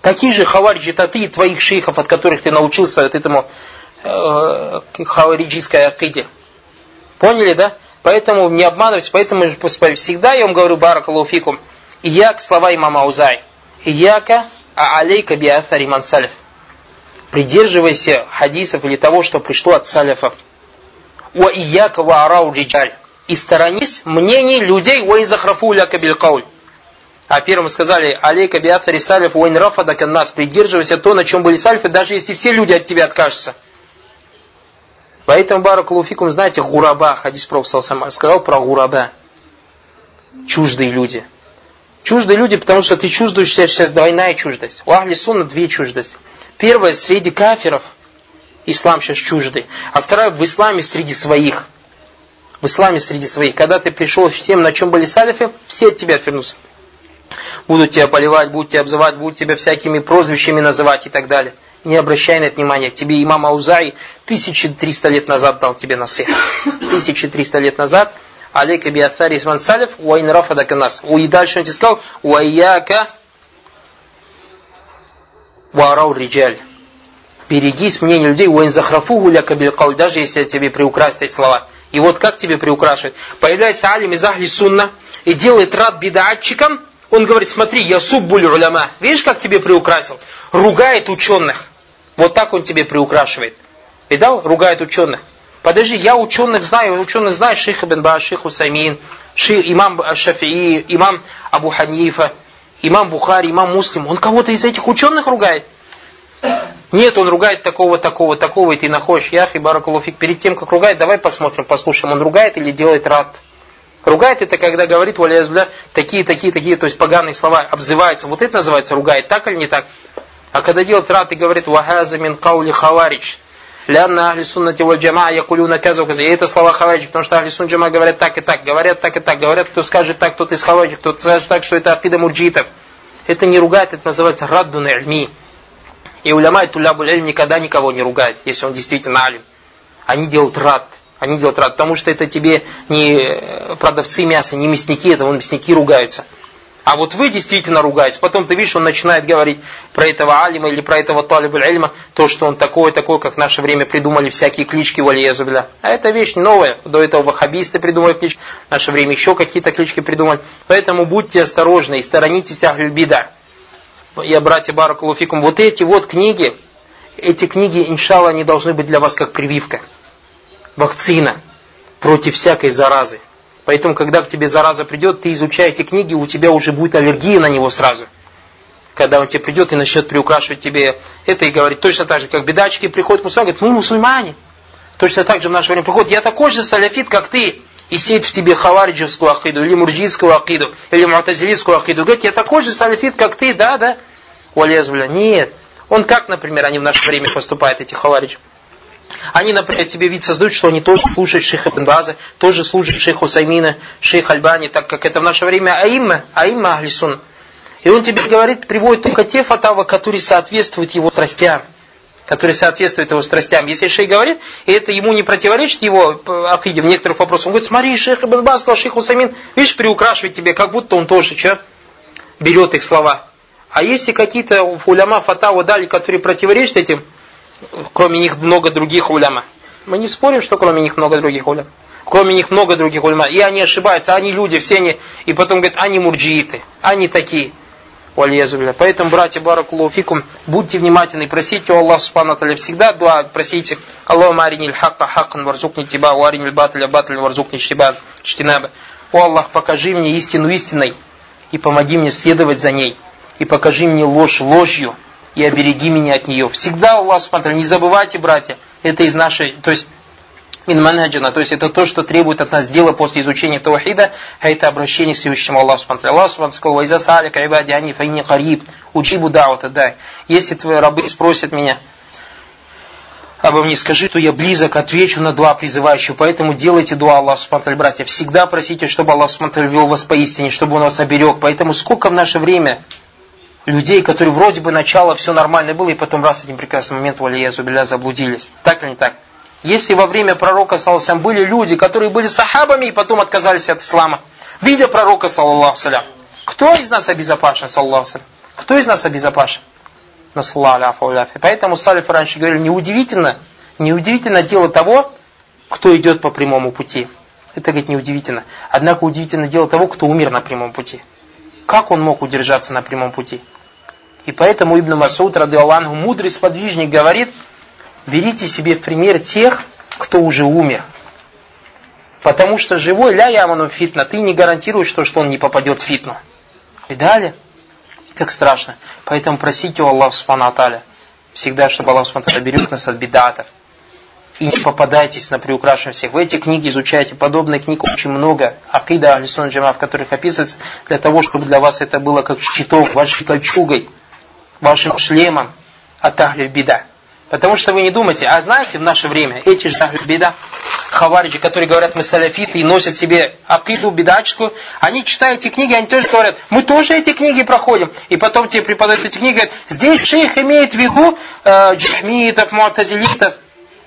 Такие же хавариджи, это ты и твоих шейхов, от которых ты научился от этому э, хавариджийской акиде. Поняли, да? Поэтому не обманывайтесь, поэтому всегда я вам говорю баракалуфикум. Ияк слова имама Аузай. Ияка а алейка биафари мансалиф. Придерживайся хадисов или того, что пришло от салифов. Ва ияка ва арау риджаль. И сторонись мнений людей, ин захрафу ляка билькауль. А первым сказали, алейка биафари салиф, ва ин рафада нас. Придерживайся то, на чем были сальфы, даже если все люди от тебя откажутся. Поэтому Баракулуфикум, знаете, гураба, хадис Пророк сказал про гураба. Чуждые люди. Чуждые люди, потому что ты чувствуешь себя сейчас двойная чуждость. У Ахли Сунна две чуждости. Первая среди кафиров, ислам сейчас чуждый. А вторая в исламе среди своих. В исламе среди своих. Когда ты пришел с тем, на чем были салифы, все от тебя отвернутся. Будут тебя поливать, будут тебя обзывать, будут тебя всякими прозвищами называть и так далее. Не обращай на это внимания. Тебе имам Аузаи 1300 лет назад дал тебе насых. 1300 лет назад. Алейка биафари исман салиф, уайн рафадака нас. И дальше он тебе сказал, уайяка варау риджаль. Берегись мнения людей, уэн захрафу гуляка билкауль, даже если тебе приукрасят эти слова. И вот как тебе приукрашивают? Появляется алим из ахли сунна и делает рад бедатчикам, он говорит, смотри, я суббуль уляма. Видишь, как тебе приукрасил? Ругает ученых. Вот так он тебе приукрашивает. Видал? Ругает ученых. Подожди, я ученых знаю, ученых знаю, шейх Ибн Ба, шейх Усаймин, шейх, имам Шафии, имам Абу Ханифа, имам Бухари, имам Муслим. Он кого-то из этих ученых ругает? Нет, он ругает такого, такого, такого, и ты находишь. Ях и Баракулуфик. Перед тем, как ругает, давай посмотрим, послушаем, он ругает или делает рад. Ругает это, когда говорит, валяязбля, такие, такие, такие, то есть поганые слова, обзывается. Вот это называется ругает, так или не так? А когда делает рад и говорит, вахаза мин каули хаварич, Лянна ахли суннати валь джама якулюна каза каза. И это слова хаваджи, потому что ахли сунна джама говорят так и так, говорят так и так, говорят, кто скажет так, тот из хаваджи, кто скажет так, что это акида мурджитов. Это не ругает, это называется радду на ильми. И уляма и тулябу никогда никого не ругает, если он действительно алим. Они делают рад. Они делают рад, потому что это тебе не продавцы мяса, не мясники, это вон мясники ругаются. А вот вы действительно ругаетесь. Потом ты видишь, он начинает говорить про этого алима или про этого талибуль ильма, то, что он такой, такой, как в наше время придумали всякие клички валиязубля. А это вещь новая. До этого ваххабисты придумали клички, в наше время еще какие-то клички придумали. Поэтому будьте осторожны и сторонитесь ахлюбида. Я, братья Баракулуфикум, вот эти вот книги, эти книги, иншалла, они должны быть для вас как прививка. Вакцина против всякой заразы. Поэтому, когда к тебе зараза придет, ты изучай эти книги, у тебя уже будет аллергия на него сразу. Когда он тебе придет и начнет приукрашивать тебе это и говорить точно так же, как бедачки приходят к мусульманам, говорят, мы мусульмане. Точно так же в наше время приходит, я такой же саляфит, как ты. И сеет в тебе хавариджевскую акиду, или муржийскую акиду, или муатазилийскую акиду. Говорит, я такой же саляфит, как ты, да, да? Уалязбля. Нет. Он как, например, они в наше время поступают, эти хавариджи? Они, например, тебе вид создают, что они тоже слушают шейха Ибн тоже слушают шейха Усаймина, шейха Альбани, так как это в наше время аимма, аимма Ахлисун. И он тебе говорит, приводит только те фатавы, которые соответствуют его страстям. Которые соответствуют его страстям. Если шейх говорит, и это ему не противоречит его акиде в некоторых вопросах, он говорит, смотри, шейх Ибн сказал, шейх Усаймин, видишь, приукрашивает тебе, как будто он тоже что, берет их слова. А если какие-то уляма фатавы дали, которые противоречат этим, кроме них много других уляма. Мы не спорим, что кроме них много других улям. Кроме них много других уляма. И они ошибаются, они люди, все они. И потом говорят, они мурджииты, они такие. Поэтому, братья Баракулуфикум, будьте внимательны, просите у Аллаха Субхану всегда дуа, просите Аллаху аринил хакка хаккан варзукни тиба, варинил батля батля варзукни чтиба, чтинаба. О Аллах, покажи мне истину истиной и помоги мне следовать за ней. И покажи мне ложь ложью и обереги меня от нее. Всегда Аллах смотрел, не забывайте, братья, это из нашей, то есть мин манхаджина, то есть это то, что требует от нас дела после изучения таухида, а это обращение к Всевышнему Аллаху Субхану. Аллах Субхану сказал, «Вайза салика ибади ани фаини кариб, учибу даута дай». Если твои рабы спросят меня, обо мне скажи, то я близок, отвечу на два призывающих. Поэтому делайте дуа Аллаху Субхану братья. Всегда просите, чтобы Аллах Субхану вел вас поистине, чтобы Он вас оберег. Поэтому сколько в наше время людей, которые вроде бы начало все нормально было, и потом раз один прекрасный момент, валия зубиля, заблудились. Так или не так? Если во время пророка, саллаху были люди, которые были сахабами и потом отказались от ислама, видя пророка, саллаху кто из нас обезопасен, саллаху? Кто из нас обезопасен? Поэтому салифы раньше говорили, неудивительно, неудивительно дело того, кто идет по прямому пути. Это, говорит, неудивительно. Однако удивительно дело того, кто умер на прямом пути. Как он мог удержаться на прямом пути? И поэтому Ибн Масуд, рады Аллаху, мудрый сподвижник, говорит, берите себе в пример тех, кто уже умер. Потому что живой ля яману фитна, ты не гарантируешь, что, что он не попадет в фитну. Далее, как страшно. Поэтому просите у Аллаха Субхану Аталя, всегда, чтобы Аллах Субхану берег нас от бедатов. И не попадайтесь на приукрашенных всех. Вы эти книги изучаете, подобных книг очень много. Акида Алисон Джама, в которых описывается, для того, чтобы для вас это было как щиток, вашей кольчугой, вашим шлемом от Беда. Потому что вы не думаете, а знаете, в наше время эти же Беда, хавариджи, которые говорят, мы салафиты и носят себе акиду, бедачку, они читают эти книги, они тоже говорят, мы тоже эти книги проходим. И потом тебе преподают эти книги, говорят, здесь шейх имеет в виду э, джахмитов, муатазилитов.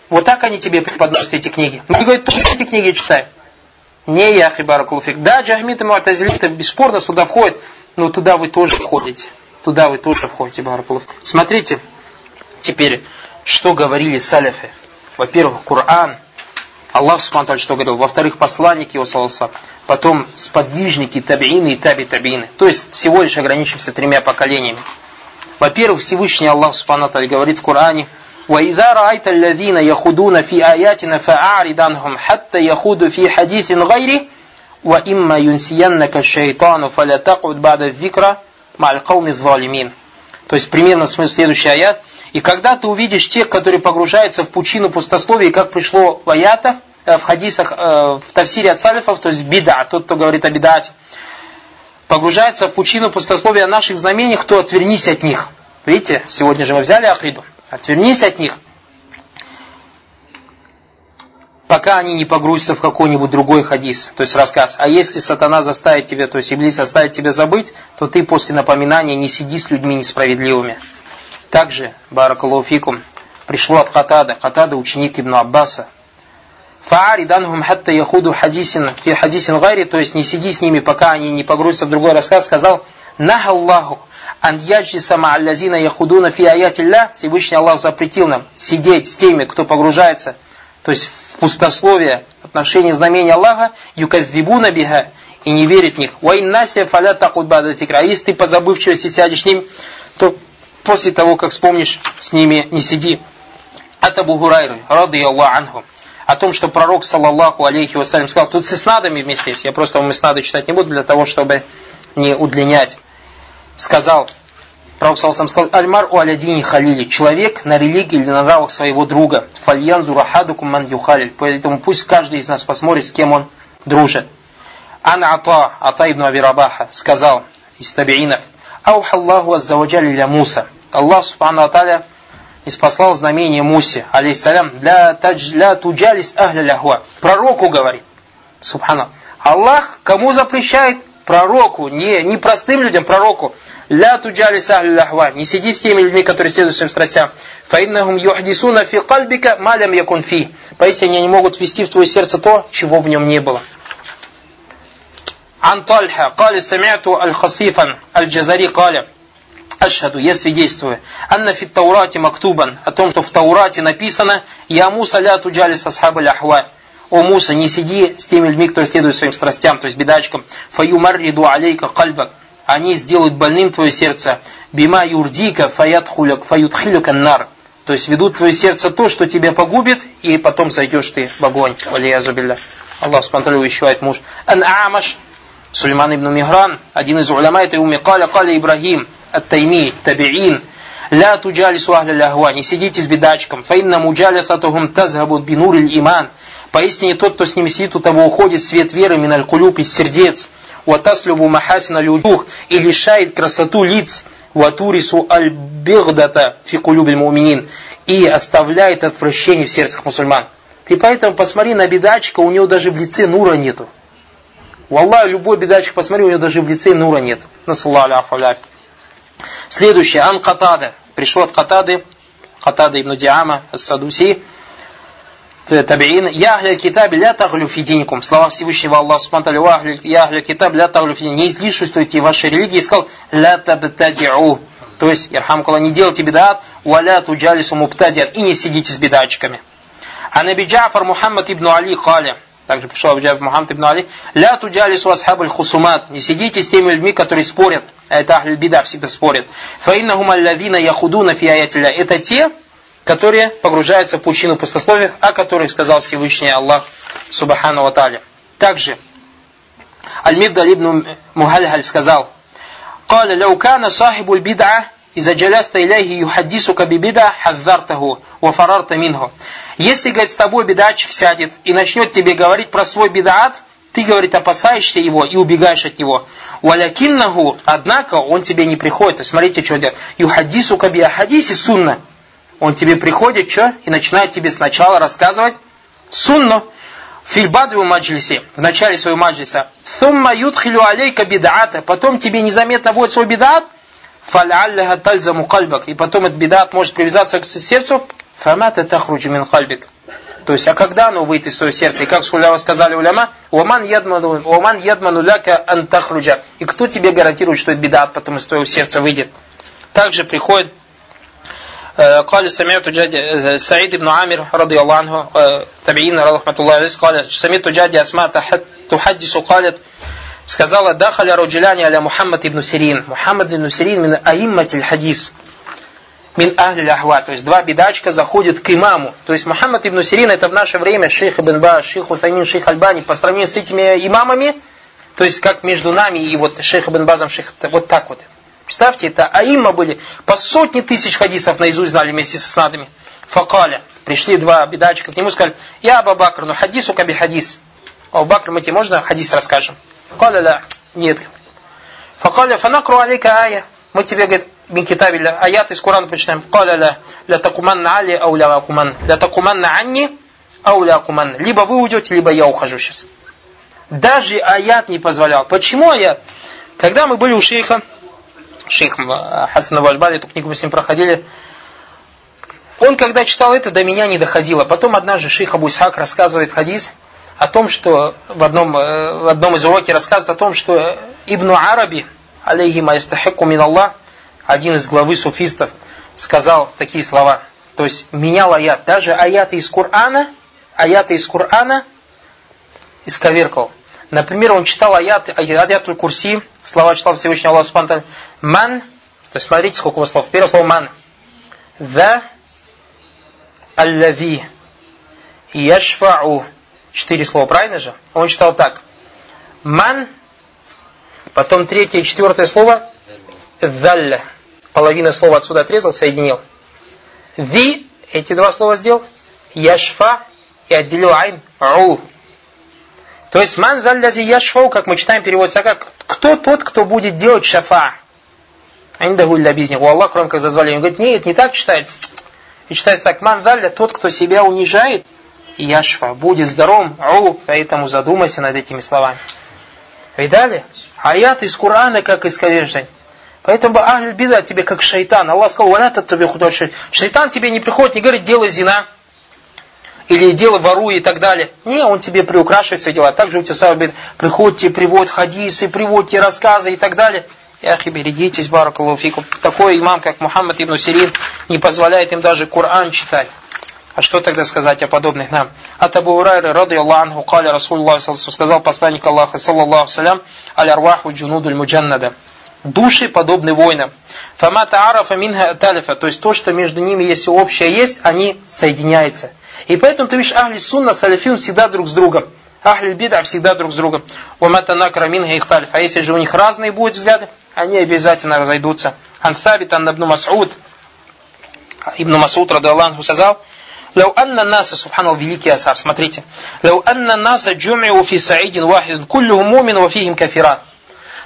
Вот так они тебе преподносят эти книги. Мы, говорят, тоже эти книги читаем. Не я, хибаракулуфик. Да, джахмиты, муатазилиты бесспорно сюда входят, но туда вы тоже входите Туда вы тоже входите, Баракулов. Смотрите теперь, что говорили саляфы. Во-первых, Коран. Аллах Субтитры что говорил. Во-вторых, посланники его, салласа. Потом сподвижники, табиины и таби-табиины. То есть, всего лишь ограничимся тремя поколениями. Во-первых, Всевышний Аллах Субтитры говорит в Коране, وإذا رأيت الذين يخدون في آياتنا فأعرض عنهم حتى يخوضوا في حديث غيره وإما ينسينك الشيطان فلا تقعد بعد الذكرى Малькауми залимин. То есть примерно смысл следующий аят. И когда ты увидишь тех, которые погружаются в пучину пустословия, как пришло в аятах, э, в хадисах, э, в тавсире от салифов, то есть бида, тот, кто говорит о бидате, погружается в пучину пустословия наших знамений, то отвернись от них. Видите, сегодня же мы взяли акиду. Отвернись от них пока они не погрузятся в какой-нибудь другой хадис, то есть рассказ. А если сатана заставит тебя, то есть Иблис заставит тебя забыть, то ты после напоминания не сиди с людьми несправедливыми. Также, баракалуфикум, пришло от Катада, Катада ученик Ибн Аббаса. Фаариданхум хатта яхуду хадисин фи хадисин гайри, то есть не сиди с ними, пока они не погрузятся в другой рассказ, сказал, Наха Аллаху, ан яджиса ма'аллазина яхудуна фи аятилля, Всевышний Аллах запретил нам сидеть с теми, кто погружается, то есть пустословие отношения знамения Аллаха, юкадзибуна биха, и не верит в них. Ва иннасия фаля такут бада фикра. А если ты по забывчивости сядешь с ним, то после того, как вспомнишь, с ними не сиди. От Абу Хурайры, рады Аллах анху. О том, что пророк, саллаллаху алейхи вассалям, сказал, тут с иснадами вместе есть. Я просто вам иснады читать не буду, для того, чтобы не удлинять. Сказал, Пророк Салсам сказал, Альмар у алядини халили. Человек на религии или на нравах своего друга. Фальян зурахадукум ман юхалиль. Поэтому пусть каждый из нас посмотрит, с кем он дружит. Ан Ата, Ата ибн Абирабаха, сказал из табиинов, Ауха Аллаху аззаваджали ля Муса. Аллах Субхану Аталя испослал знамение Мусе, алейхиссалям, для, для туджалис ахля ляхуа. Пророку говорит. Субхана. Аллах кому запрещает? Пророку, не, не простым людям, пророку. Ля туджали сахли лахва. Не сиди с теми людьми, которые следуют своим страстям. Фаиннахум юхдисуна фи кальбика малям якун фи. Поистине они могут ввести в твое сердце то, чего в нем не было. Ан Тальха, قال سمعت الخصيفا الجزري قال Ашхаду, я свидетельствую. Анна фит Таурате мактубан, о том, что в Таурате написано, Я Муса ля туджали сасхаба ляхва. О Муса, не сиди с теми людьми, которые следуют своим страстям, то есть бедачкам. Фаю марриду алейка кальбак они сделают больным твое сердце. Бима юрдика фаятхуляк фаютхилюк аннар. То есть ведут твое сердце то, что тебя погубит, и потом зайдешь ты в огонь. Валиязубилля. Аллах спонтанно вещевает муж. Ан Амаш, Сулейман ибн Мигран, один из улема, этой уми, каля каля Ибрагим, ат-Тайми, табиин, ля туджалису ахля ляхва, не сидите с бедачком, фаинна муджалисатухум тазгабут бинуриль иман. Поистине тот, кто с ними сидит, у того уходит свет веры миналь кулюб из сердец ватаслюбу махасина люджух и лишает красоту лиц, ватурису аль-бигдата фикулюбель муминин и оставляет отвращение в сердцах мусульман. Ты поэтому посмотри на бедачка, у него даже в лице нура нету. У Аллаха любой бедачка, посмотри, у него даже в лице нура нет. Ну, Следующее, Ан Катада. Пришло от Катады, Катады ибн Диама, Ас-Садуси, табиин. Я ахля китаб ля таглю фидиникум. Слова Всевышнего Аллаха Субтитры. Я ахля китаб ля таглю фидиникум. Не излишествуйте вашей религии. И сказал, ля табтадиу. То есть, Ирхамкала, не делайте бедат, валя туджалису муптадиан. И не сидите с бедатчиками. А Наби Джафар Мухаммад ибн Али каля. Также пришел Абу Мухаммад ибн Али. Ля туджалису асхаб хусумат. Не сидите с теми людьми, которые спорят. Это ахль бида всегда спорят. Фаиннахум аллавина яхудуна фи Это те, которые погружаются в пучину пустословия, о которых сказал Всевышний Аллах Субхану Ва Таля. Также Аль-Мигдаль ибн Мухальхаль сказал, قال لو كان صاحب البدعة إذا جلست إليه يحدثك ببدعة حذرته وفررت منه. Если, говорит, с тобой бедатчик сядет и начнет тебе говорить про свой бедат, ты, говорит, опасаешься его и убегаешь от него. Валякиннаху, однако он тебе не приходит. Смотрите, что делает. Юхадису каби ахадиси сунна. Он тебе приходит, что? И начинает тебе сначала рассказывать сунну. Фильбаду маджлисе, в начале своего маджлиса. Thumma юдхилю алейка бидаата. Потом тебе незаметно вводит свой бидат. Фал'алляха тальзаму кальбак. И потом этот бидат может привязаться к сердцу. Фамата тахруджу мин кальбик. То есть, а когда оно выйдет из своего сердца? И как сказали уляма, «Оман ядману, оман ядману ляка антахруджа». И кто тебе гарантирует, что это беда потом из твоего сердца выйдет? Также приходит قال سمعت جاد سعيد بن عامر رضي الله عنه تابعين رحمة الله عليه قال سمعت جاد أسماء تحدث قالت сказала дахаля раджиляни аля Мухаммад ибн Сирин. Мухаммад ибн Сирин мин аимматиль хадис мин ахли ахва. То есть два бедачка заходят к имаму. То есть Мухаммад ибн Сирин это в наше время шейх ибн Ба, шейх Утамин, шейх Альбани. По сравнению с этими имамами, то есть как между нами и вот шейх ибн Базом, шейх, вот так вот. Представьте, это аимма были. По сотни тысяч хадисов наизусть знали вместе со снадами. Факаля. Пришли два бедачка к нему и сказали, я Аба Бакр, ну хадису каби хадис. А у Бакр, мы тебе можно хадис расскажем? Каля да? Нет. Факаля фанакру алейка ая. Мы тебе, говорит, бин китабилля, аят из Корана почитаем. Каля ла. Ля такуманна али ау ля акуман. Ля такуманна анни ау ля акуман. Либо вы уйдете, либо я ухожу сейчас. Даже аят не позволял. Почему аят? Когда мы были у шейха, шейх Хасан Важбали эту книгу мы с ним проходили он когда читал это до меня не доходило потом однажды шейх Абу Исхак рассказывает хадис о том, что в одном, в одном из уроков рассказывает о том, что Ибн Араби, алейхи маистахику мин Аллах, один из главы суфистов сказал такие слова. То есть менял аят. Даже аяты из Корана, аяты из Корана исковеркал. Например, он читал аяты, аяты курси, слова читал Всевышний Аллах Субтитры. Ман, то есть смотрите, сколько у вас слов. Первое слово ман. The аллави яшфау. Четыре слова, правильно же? Он читал так. Ман, потом третье и четвертое слово. Залля половина слова отсюда отрезал, соединил. Ви, эти два слова сделал. Яшфа и отделил айн. У. То есть ман заллязи яшфау, как мы читаем, переводится как кто тот, кто будет делать шафа. Индаху для бизнес. У Аллаха, кроме как зазвали. Он говорит, нет, не так читается. И читается так, ман залля, тот, кто себя унижает, яшфа, будет здоровым, у, поэтому задумайся над этими словами. Видали? Аят из Корана, как искореждать. Поэтому Ахль Бида тебе как шайтан. Аллах сказал, валя тебе худой Шайтан тебе не приходит, не говорит, делай зина. Или делай воруй и так далее. Не, он тебе приукрашивает свои дела. Также у тебя приходит, тебе приводит хадисы, приводит тебе рассказы и так далее. Яхи, берегитесь, баракалуфикум. Такой имам, как Мухаммад ибн Сирин, не позволяет им даже Коран читать. А что тогда сказать о подобных нам? От Абу Урайры, рады Аллаху, каля Расулуллах, сказал посланник Аллаха, саллаллаху салям, аль арваху джунудуль муджаннада души подобны воинам. Фамата арафа минха талифа, то есть то, что между ними, если общее есть, они соединяются. И поэтому ты видишь, ахли сунна, салифин всегда друг с другом. Ахль бида всегда друг с другом. Уматана краминга их тальф. А если же у них разные будут взгляды, они обязательно разойдутся. Ансабит Аннабну Масуд, Ибн Масуд, Радаллаху, сказал, Лау анна наса, субханал, великий асар, смотрите. Лау анна наса джумиу фи саидин вахидин, куллюху мумин ва фихим кафиран.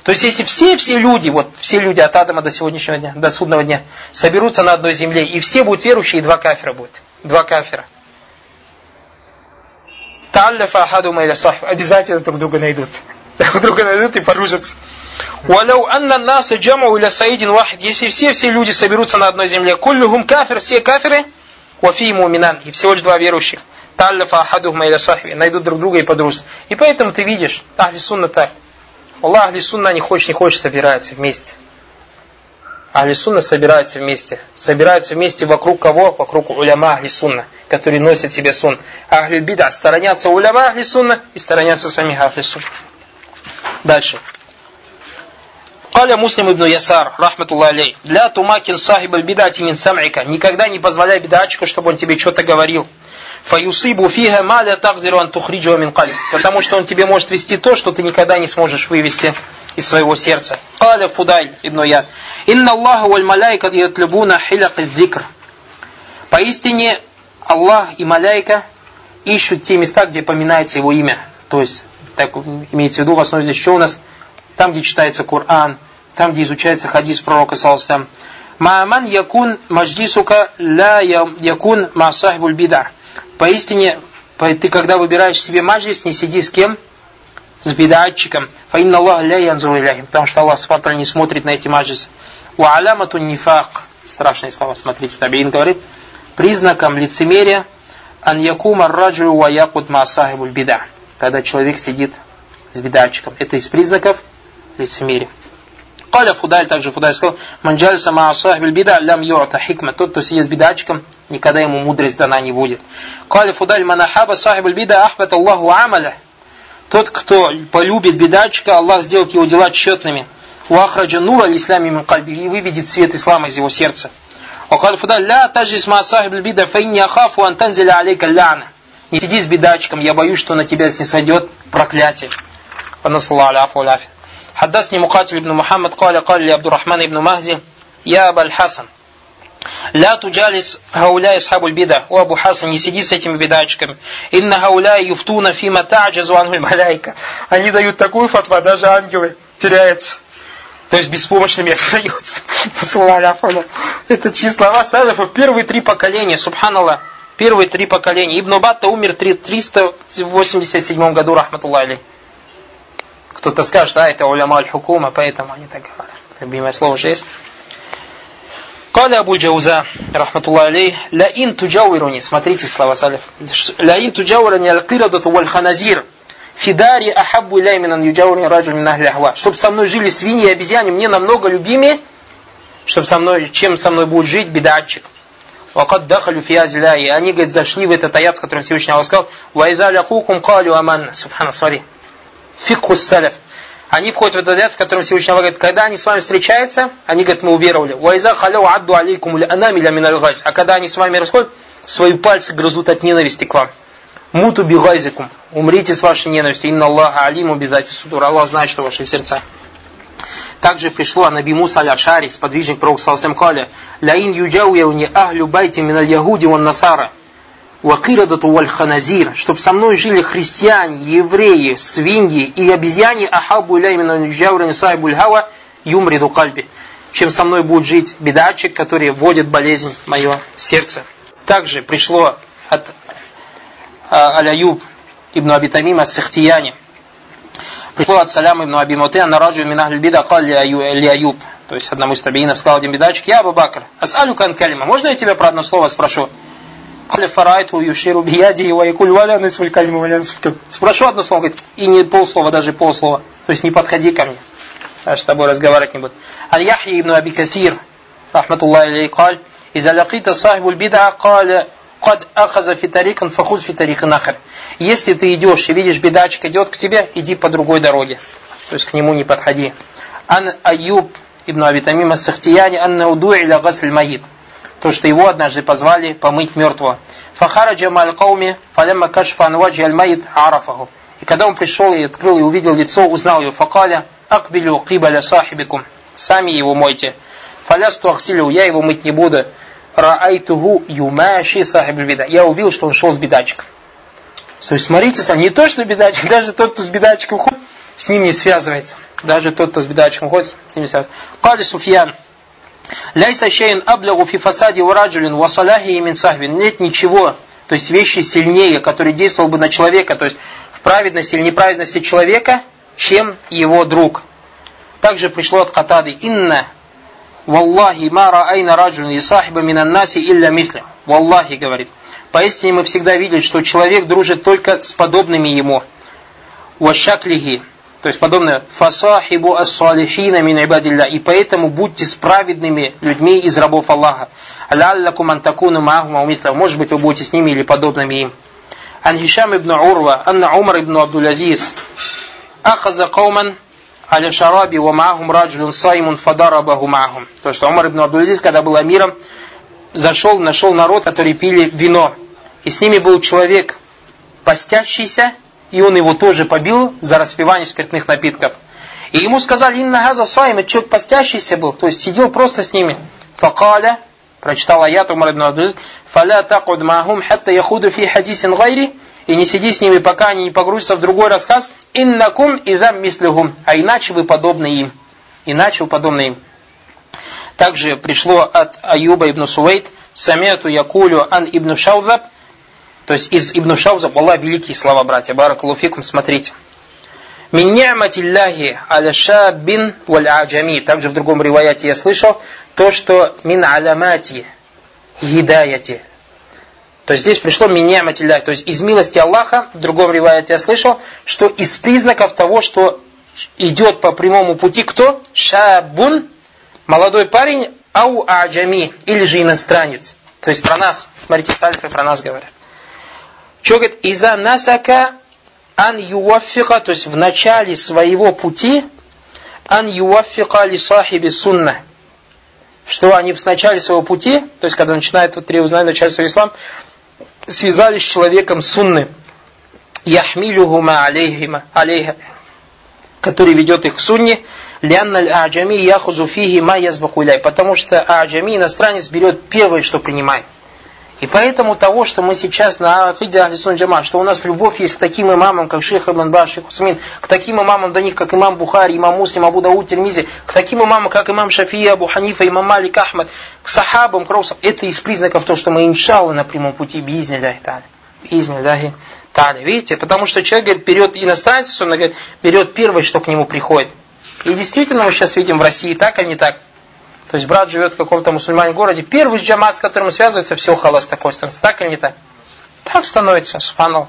То есть, если все-все люди, вот все люди от Адама до сегодняшнего дня, до судного дня, соберутся на одной земле, и все будут верующие, и два кафира будет. Два кафира. Таллафа ахадума или Обязательно друг друга найдут. Друг друга найдут и поружатся. Валяу анна наса джамау или саидин вахид. Если все-все люди соберутся на одной земле, куллюхум кафир, все кафиры, вафи муминан. И всего лишь два верующих. Таллафа ахадума или сахфи. Найдут друг друга и подружатся. И поэтому ты видишь, ахли сунна так. Аллах Ахли Сунна не хочет, не хочет, собирается вместе. Ахли Сунна собираются вместе. Собираются вместе вокруг кого? Вокруг уляма Ахли Сунна, которые носят себе сун. Ахли Бида сторонятся уляма Ахли Сунна и сторонятся самих Ахли Сунна. Дальше. Каля Муслим ибн Ясар, рахматуллах алей, для тумакин сахиб аль-бидати мин сам'ика, никогда не позволяй бедачку, чтобы он тебе что-то говорил. Фаюсибу фиха маля тагдиру ан тухриджу мин калиб. Потому что он тебе может вести то, что ты никогда не сможешь вывести из своего сердца. Каля Фудайль ибн Яд. Инна Аллаху валь маляйка ятлюбуна хиляк зикр. Поистине Аллах и маляйка ищут те места, где поминается его имя. То есть, так имеется в виду, в основе здесь что у нас? Там, где читается Коран, там, где изучается хадис пророка, саллаху Мааман якун маджлисука ла якун ма сахибуль бида. Поистине, ты когда выбираешь себе маджлис, не сиди с кем? С бедатчиком. Фаинна Аллах ля янзуру. Потому что Аллах Субтитры не смотрит на эти маджлисы. Ва алямату нифак. Страшные слова, смотрите. Табиин говорит. Признаком лицемерия ан якума раджу ва якут ма сахибуль бида Когда человек сидит с бедатчиком. Это из признаков лицемерия. Каля Фудаль, также Фудаль сказал, манджаль сама асахбиль бида лям юрта хикма. Тот, кто сидит с бедачком, никогда ему мудрость дана не будет. Каля Фудаль манахаба сахибиль бида ахбат Аллаху амаля. Тот, кто полюбит бедачка, Аллах сделает его дела тщетными. Уахраджа нура ислами мин кальби и выведет свет ислама из его сердца. وقال فضل لا تجلس مع صاحب البدع فإني أخاف أن تنزل عليك اللعنة не сиди с бедачком, я боюсь, что на тебя снисходит проклятие. Фанасаллаху аляфу аляфи. حدثني مقاتل بن محمد قال قال لعبد الرحمن بن مهدي يا أبا الحسن لا تجالس هؤلاء أصحاب البدع وأبو حسن не сиди с этими бедачками إن هؤلاء يفتون فيما تعجز عنه الملائكة они дают такую фатва даже ангелы теряются то есть беспомощными остаются. Это чьи слова салифов. Первые три поколения, субханаллах. Первые три поколения. Ибн Батта умер в 387 году, рахматуллахи. Кто-то скажет, а это уляма аль-хукума, поэтому они так говорят. Любимое слово же есть. Каля Абуль Джауза, рахматуллах алей, ла ин туджауируни, смотрите слова салиф, ла ин туджауируни аль-кирадату валь-ханазир, фидари ахаббу иляй минан юджауируни раджу мин ахли со мной жили свиньи и обезьяне, мне намного любимее, чтобы со мной, чем со мной будет жить бедатчик. Вакад дахалю фиазляи. Они, говорит, зашли в этот аят, в котором Всевышний Аллах сказал, Вайда лякукум калю аман. Субхана, смотри. Фикхус саляф. Они входят в этот аят, в котором Всевышний Аллах говорит, когда они с вами встречаются, они говорят, мы уверовали. Вайза халяу адду алейкум анами ля. А когда они с вами расходят, свои пальцы грызут от ненависти к вам. Муту бигайзикум. Умрите с вашей ненавистью. Инна Аллаха алиму бидати судур. Аллах знает, что ваши сердца. Также пришло Наби Муса аль-Ашари, сподвижник пророка Салсам Каля, «Ляин юджауяуни ахлю байти миналь ягуди ван насара». Вакирадату валь ханазир, чтобы со мной жили христиане, евреи, свиньи и обезьяне, ахабу иля именно джаврани сайбуль хава юмриду кальби, чем со мной будет жить бедачик, который вводит болезнь в мое сердце. Также пришло от а, Аляюб ибн Абитамима Сахтияни. Пришло от Саляма ибн Аби Мутея на раджу мин ахль бида кал ли Аюб. То есть одному из табиинов сказал один бедачек, я Абу Бакр, асалю кан калима, можно я тебя про одно слово спрошу? Кали фарайту юширу бияди его якуль валя нысфуль калиму валя Спрошу одно слово, говорит, и не полслова, даже полслова. То есть не подходи ко мне, я с тобой разговаривать не буду. Аль Яхья ибн Аби Кафир, рахматуллахи алейкаль, изалякита сахибуль бида каля Кад ахаза фитарикан фахуз фитарикан нахар. Если ты идешь и видишь бедачка идет к тебе, иди по другой дороге. То есть к нему не подходи. Ан Аюб ибн Абитамима Сахтияни анна удуиля гасль маид. То, что его однажды позвали помыть мертвого. Фахараджа маль кауми фалямма кашфа анваджи маид арафаху. И когда он пришел и открыл и увидел лицо, узнал его. Факаля акбилю кибаля сахибикум. Сами его мойте. Фалясту ахсилю, я его мыть не буду. Раайтуху юмаши сахиб бида. Я увидел, что он шел с бедачком. То есть смотрите сам, не то, что бедачек, даже тот, кто с бедачком ходит, с ним не связывается. Даже тот, кто с бедачком ходит, с ним не связывается. Кали Суфьян. Ляйса шейн аблягу фи фасади ураджулин васаляхи мин сахбин. Нет ничего, то есть вещи сильнее, который действовал бы на человека, то есть в праведности или неправедности человека, чем его друг. Также пришло от Катады. Инна Валлахи ма раайна раджун и сахиба минан наси илля мисля. Валлахи говорит. Поистине мы всегда видели, что человек дружит только с подобными ему. Вашаклихи, то есть подобное фасахибу ас-салихина мин ибадилля. И поэтому будьте с праведными людьми из рабов Аллаха. Аляллакум антакуну маахума Может быть, вы будете с ними или подобными им. Ан Хишам ибн Урва, анна Умар ибн Абдул-Азиз, ахаза кауман аля шараби ва маахум раджулюн саймун фадарабаху маахум. То, что Умар ибн Абдул-Азиз, когда был амиром, зашел, нашел народ, который пили вино. И с ними был человек постящийся, и он его тоже побил за распивание спиртных напитков. И ему сказали, инна газа сайм, это человек постящийся был, то есть сидел просто с ними. Факаля, прочитал аят Умар ибн Абдул «Фаля такуд махум хатта яхуду фи хадисин гайри» и не сиди с ними, пока они не погрузятся в другой рассказ «Иннакум идам мислюхум», а иначе вы подобны им. Иначе вы подобны им. Также пришло от Аюба ибн Сувейт «Самету якулю ан ибн Шаузаб», то есть из Ибн Шаузаб, Аллах, великие слова, братья, баракалуфикум, смотрите. Мин ни'матилляхи аля шабин валь аджами. Также в другом риваяте я слышал то, что мин алямати гидаяти. То есть здесь пришло миньяматилля, то есть из милости Аллаха, в другом риваяте я слышал, что из признаков того, что идет по прямому пути кто? Шабун, молодой парень, ау аджами, или же иностранец. То есть про нас, смотрите, сальфы про нас говорят. Что говорит? Иза насака ан юваффика, то есть в начале своего пути, ан юваффика ли сахиби сунна, что они в начале своего пути, то есть когда начинают вот узнать начале своего ислам, связались с человеком сунны, яхмилюхума алейхима, алейха, который ведет их к сунне, лянна аджами яхузу фиги ма потому что аджами иностранец берет первое, что принимает. И поэтому того, что мы сейчас на Акиде Ахлисун Джама, что у нас любовь есть к таким имамам, как Шейх Ибн Баш, Шейх Усмин, к таким имамам до них, как имам Бухари, имам Муслим, Абу Дауд, Термизи, к таким имамам, как имам Шафия, Абу Ханифа, имам Малик Ахмад, к сахабам, к это из признаков того, что мы иншаллы на прямом пути, биизни ляхи та'аля. Биизни ляхи та'аля. Видите, потому что человек, говорит, берет иностранец, он говорит, берет первое, что к нему приходит. И действительно мы сейчас видим в России так, а не так. То есть брат живет в каком-то мусульманском городе, первый джамат, с которым связывается, все халас такой становится. Так или не так? Так становится, субханал.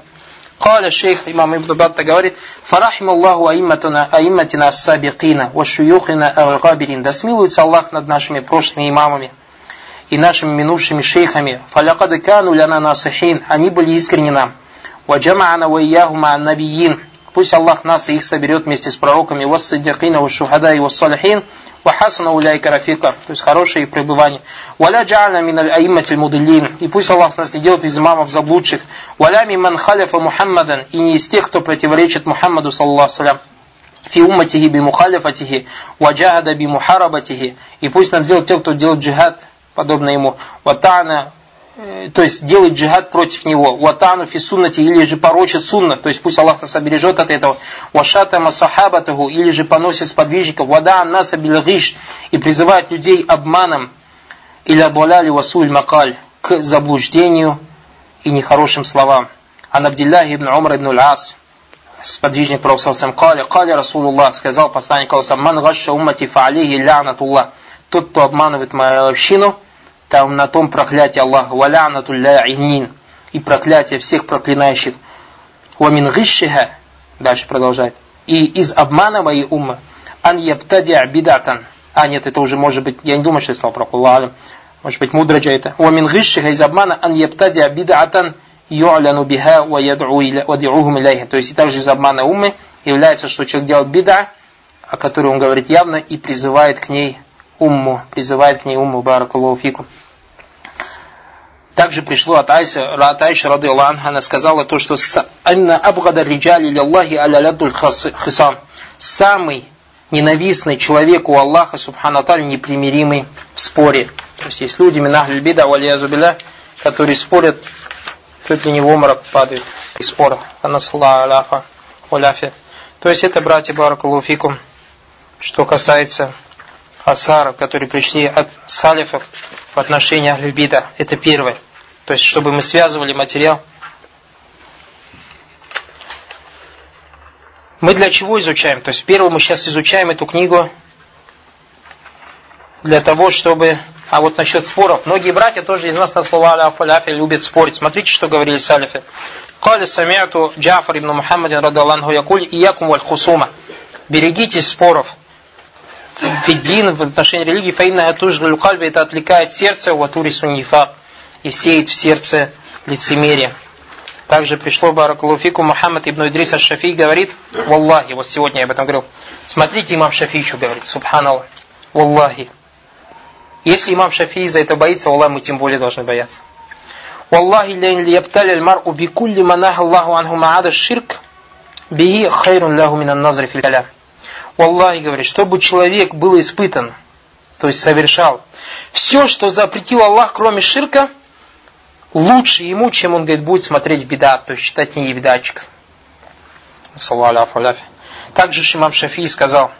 Каля шейх имам Ибн Батта говорит, «Фарахим Аллаху аимматина, аимматина ассабикина, вашуюхина аль-габирин». Да смилуется Аллах над нашими прошлыми имамами и нашими минувшими шейхами. «Фалякад кану ляна насахин». Они были искренни нам. «Ваджама'ана вайяхума ан-набиин». Пусть Аллах нас и их соберет вместе с пророками, «Вассаддякина, вашухада и вассалихин». Вахасана уляйка рафика, то есть хорошее пребывание. Валя джа'на мин аль-аимматиль мудиллин. И пусть Аллах нас не делает из имамов заблудших. Валя миман халяфа Мухаммадан. И не из тех, кто противоречит Мухаммаду, саллаху салям. Фи умматихи би мухалифатихи. Ваджахада би мухарабатихи. И пусть нам сделает те, кто делает джихад, подобно ему. Э, то есть делает джихад против него, ватану фи или же порочит сунна, то есть пусть Аллах нас обережет от этого, вашата масахабатаху, или же поносит сподвижников, вада наса билгиш, и призывает людей обманом, или адваляли васуль макаль, к заблуждению и нехорошим словам. Ан Абдилляхи ибн Умар ибн Ас, сподвижник Пророка Кали, Кали Расулуллах, сказал посланник Аллаха, ман гашша уммати фа алейхи лянатуллах, тот, кто обманывает мою общину, там на том проклятие Аллаха, валянатулля инин, и проклятие всех проклинающих. Вамин гишшиха, дальше продолжает, и из обмана моей уммы, ан ябтадя бидатан, а нет, это уже может быть, я не думаю, что я сказал про Аллах, может быть мудроджа это. Вамин гишшиха из обмана ан ябтадя бидатан, ю'ляну биха ва яд'ухум иляйха. То есть и также из обмана уммы является, что человек делает бида, о которой он говорит явно и призывает к ней умму, призывает к ней умму, баракаллаху. Также пришло от Айши, от Айши рады Аллаху, она сказала то, что «Анна абгада риджали лиллахи аля ладдуль хисам». Самый ненавистный человек у Аллаха, субхану непримиримый в споре. То есть есть люди, минахль бида, валиязубиля, которые спорят, чуть ли не в омрак падают из спора. Анасалла аляфа, уляфи. То есть это, братья Баракалуфикум, что касается асаров, которые пришли от салифов в отношении Ахлюбида. Это первое. То есть, чтобы мы связывали материал. Мы для чего изучаем? То есть, первое, мы сейчас изучаем эту книгу для того, чтобы... А вот насчет споров. Многие братья тоже из нас на слова аляфа любят спорить. Смотрите, что говорили салифы. قال سمعت جعفر بن محمد رضي الله عنه يقول إياكم والخصومة берегитесь споров фиддин в отношении религии фаинна тужлю кальби это отвлекает сердце ватури суннифа и сеет в сердце лицемерие также пришло Баракулуфику Мухаммад ибн Идрис Аш-Шафи говорит, Валлахи, вот сегодня я об этом говорил. Смотрите, имам Шафи что говорит, субханаллах. Валлахи. Если имам Шафи за это боится, Аллах, мы тем более должны бояться. Валлахи лейн лиябтали аль-мар'у бикулли манах Аллаху анху ма'ада ширк бихи хайрун ляху минан назри фил. Валлахи говорит, чтобы человек был испытан, то есть совершал все, что запретил Аллах, кроме ширка, лучше ему, чем он, говорит, будет смотреть бедат, то есть считать книги бедатчиков. Также Шимам Шафи сказал,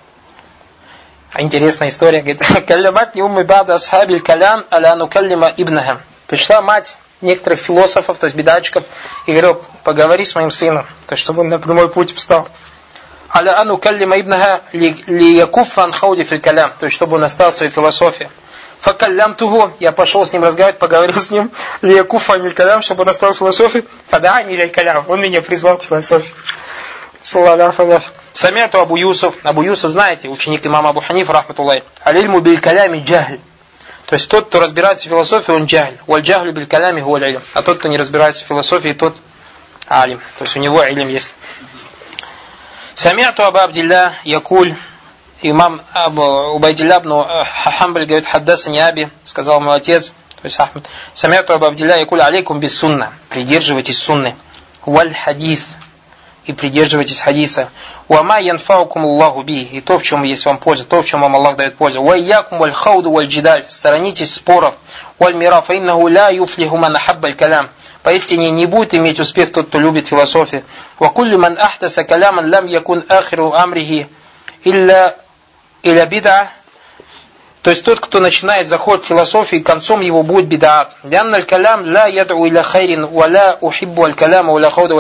интересная история, говорит, «Калямат не умы бада асхабиль калям аля нукаллима ибнахам». Пришла мать некоторых философов, то есть бедачков, и говорил, поговори с моим сыном, то есть чтобы он на прямой путь встал. Аля ану каллима ибнаха ли якуф ан хауди фил калям, то есть чтобы он остался в своей философии. Факаллям тугу, я пошел с ним разговаривать, поговорил с ним, ли якуф ан калям, чтобы он остался в философии. Фадаани ли калям, он меня призвал к философии. Самяту Абу Юсуф, Абу Юсуф, знаете, ученик имама Абу Ханиф, рахматуллах, алильму биль калями джахль. То есть тот, кто разбирается в философии, он джахль. Валь джахлю биль калями гуаль. А тот, кто не разбирается в философии, тот алим. То есть у него илм есть. Самиату Аба Абдилля Якуль, имам Абу Убайдилля ибн Хамбаль говорит, хаддасани Аби, сказал мой отец, то есть Ахмад. Самиату Аба Абдилля Якуль алейкум без сунна. Придерживайтесь сунны. Валь хадис и придерживайтесь хадиса. Уама янфаукум Аллаху би. И то, в чем есть вам польза, то, в чем вам Аллах дает пользу. Уайякум валь хауду валь джидаль. Сторонитесь споров. Валь мира фаиннаху ля юфлиху ман ахаббаль калям. Поистине не будет иметь успех тот, кто любит философию. Вакулли ман ахтаса каляман лам якун ахиру амрихи илля иля бида. То есть тот, кто начинает заход философии, концом его будет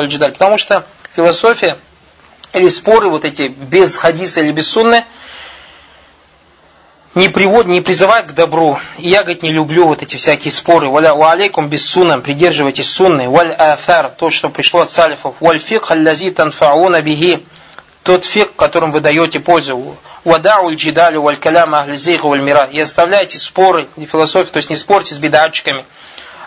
джидаль. Потому что философия или споры вот эти без хадиса или без сунны не приводят, не призывают к добру. И я, говорит, не люблю вот эти всякие споры. Валя ва алейкум без сунна, придерживайтесь сунны. Валь афар, то, что пришло от салифов. Валь фик аллази танфауна биги, тот фик, которым вы даете пользу. Вадау джидалю валь каляма ахлизейху валь мира. И оставляйте споры, не философию, то есть не спорьте с бедатчиками.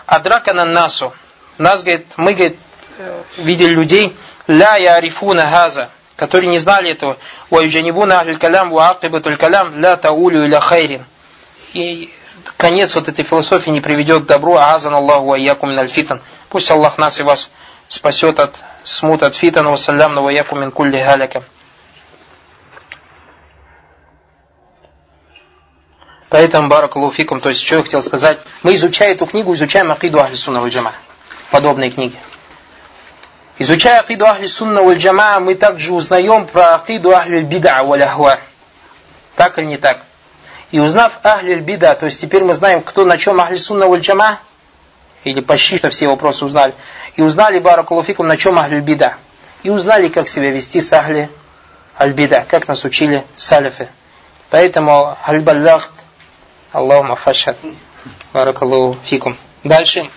Адрака на насу. Нас, говорит, мы, говорит, э, видели людей, ля ярифуна газа, которые не знали этого. Уайджанибуна ахль калям ва акибатуль калям ля таулю хайрин. И конец вот этой философии не приведет к добру, а азан Аллаху ва якум фитан. Пусть Аллах нас и вас спасет от смут от фитана, вассалям, ва якум мин кулли галяка. Поэтому, баракалуфикум, то есть, что я хотел сказать, мы изучая эту книгу, изучаем Акиду Ахли Сунна Джама. Подобные книги. Изучая акиду ахли сунна валь джама, мы также узнаем про акиду ахли бида валь ахва. Так или не так? И узнав ахли бида, то есть теперь мы знаем, кто на чем ахли сунна валь джама, или почти что все вопросы узнали, и узнали баракулуфикум, на чем ахли бида. И узнали, как себя вести с ахли аль-бида, как нас учили салифы. Поэтому аль-баллахт, Аллаху мафашат, баракаллаху. Дальше.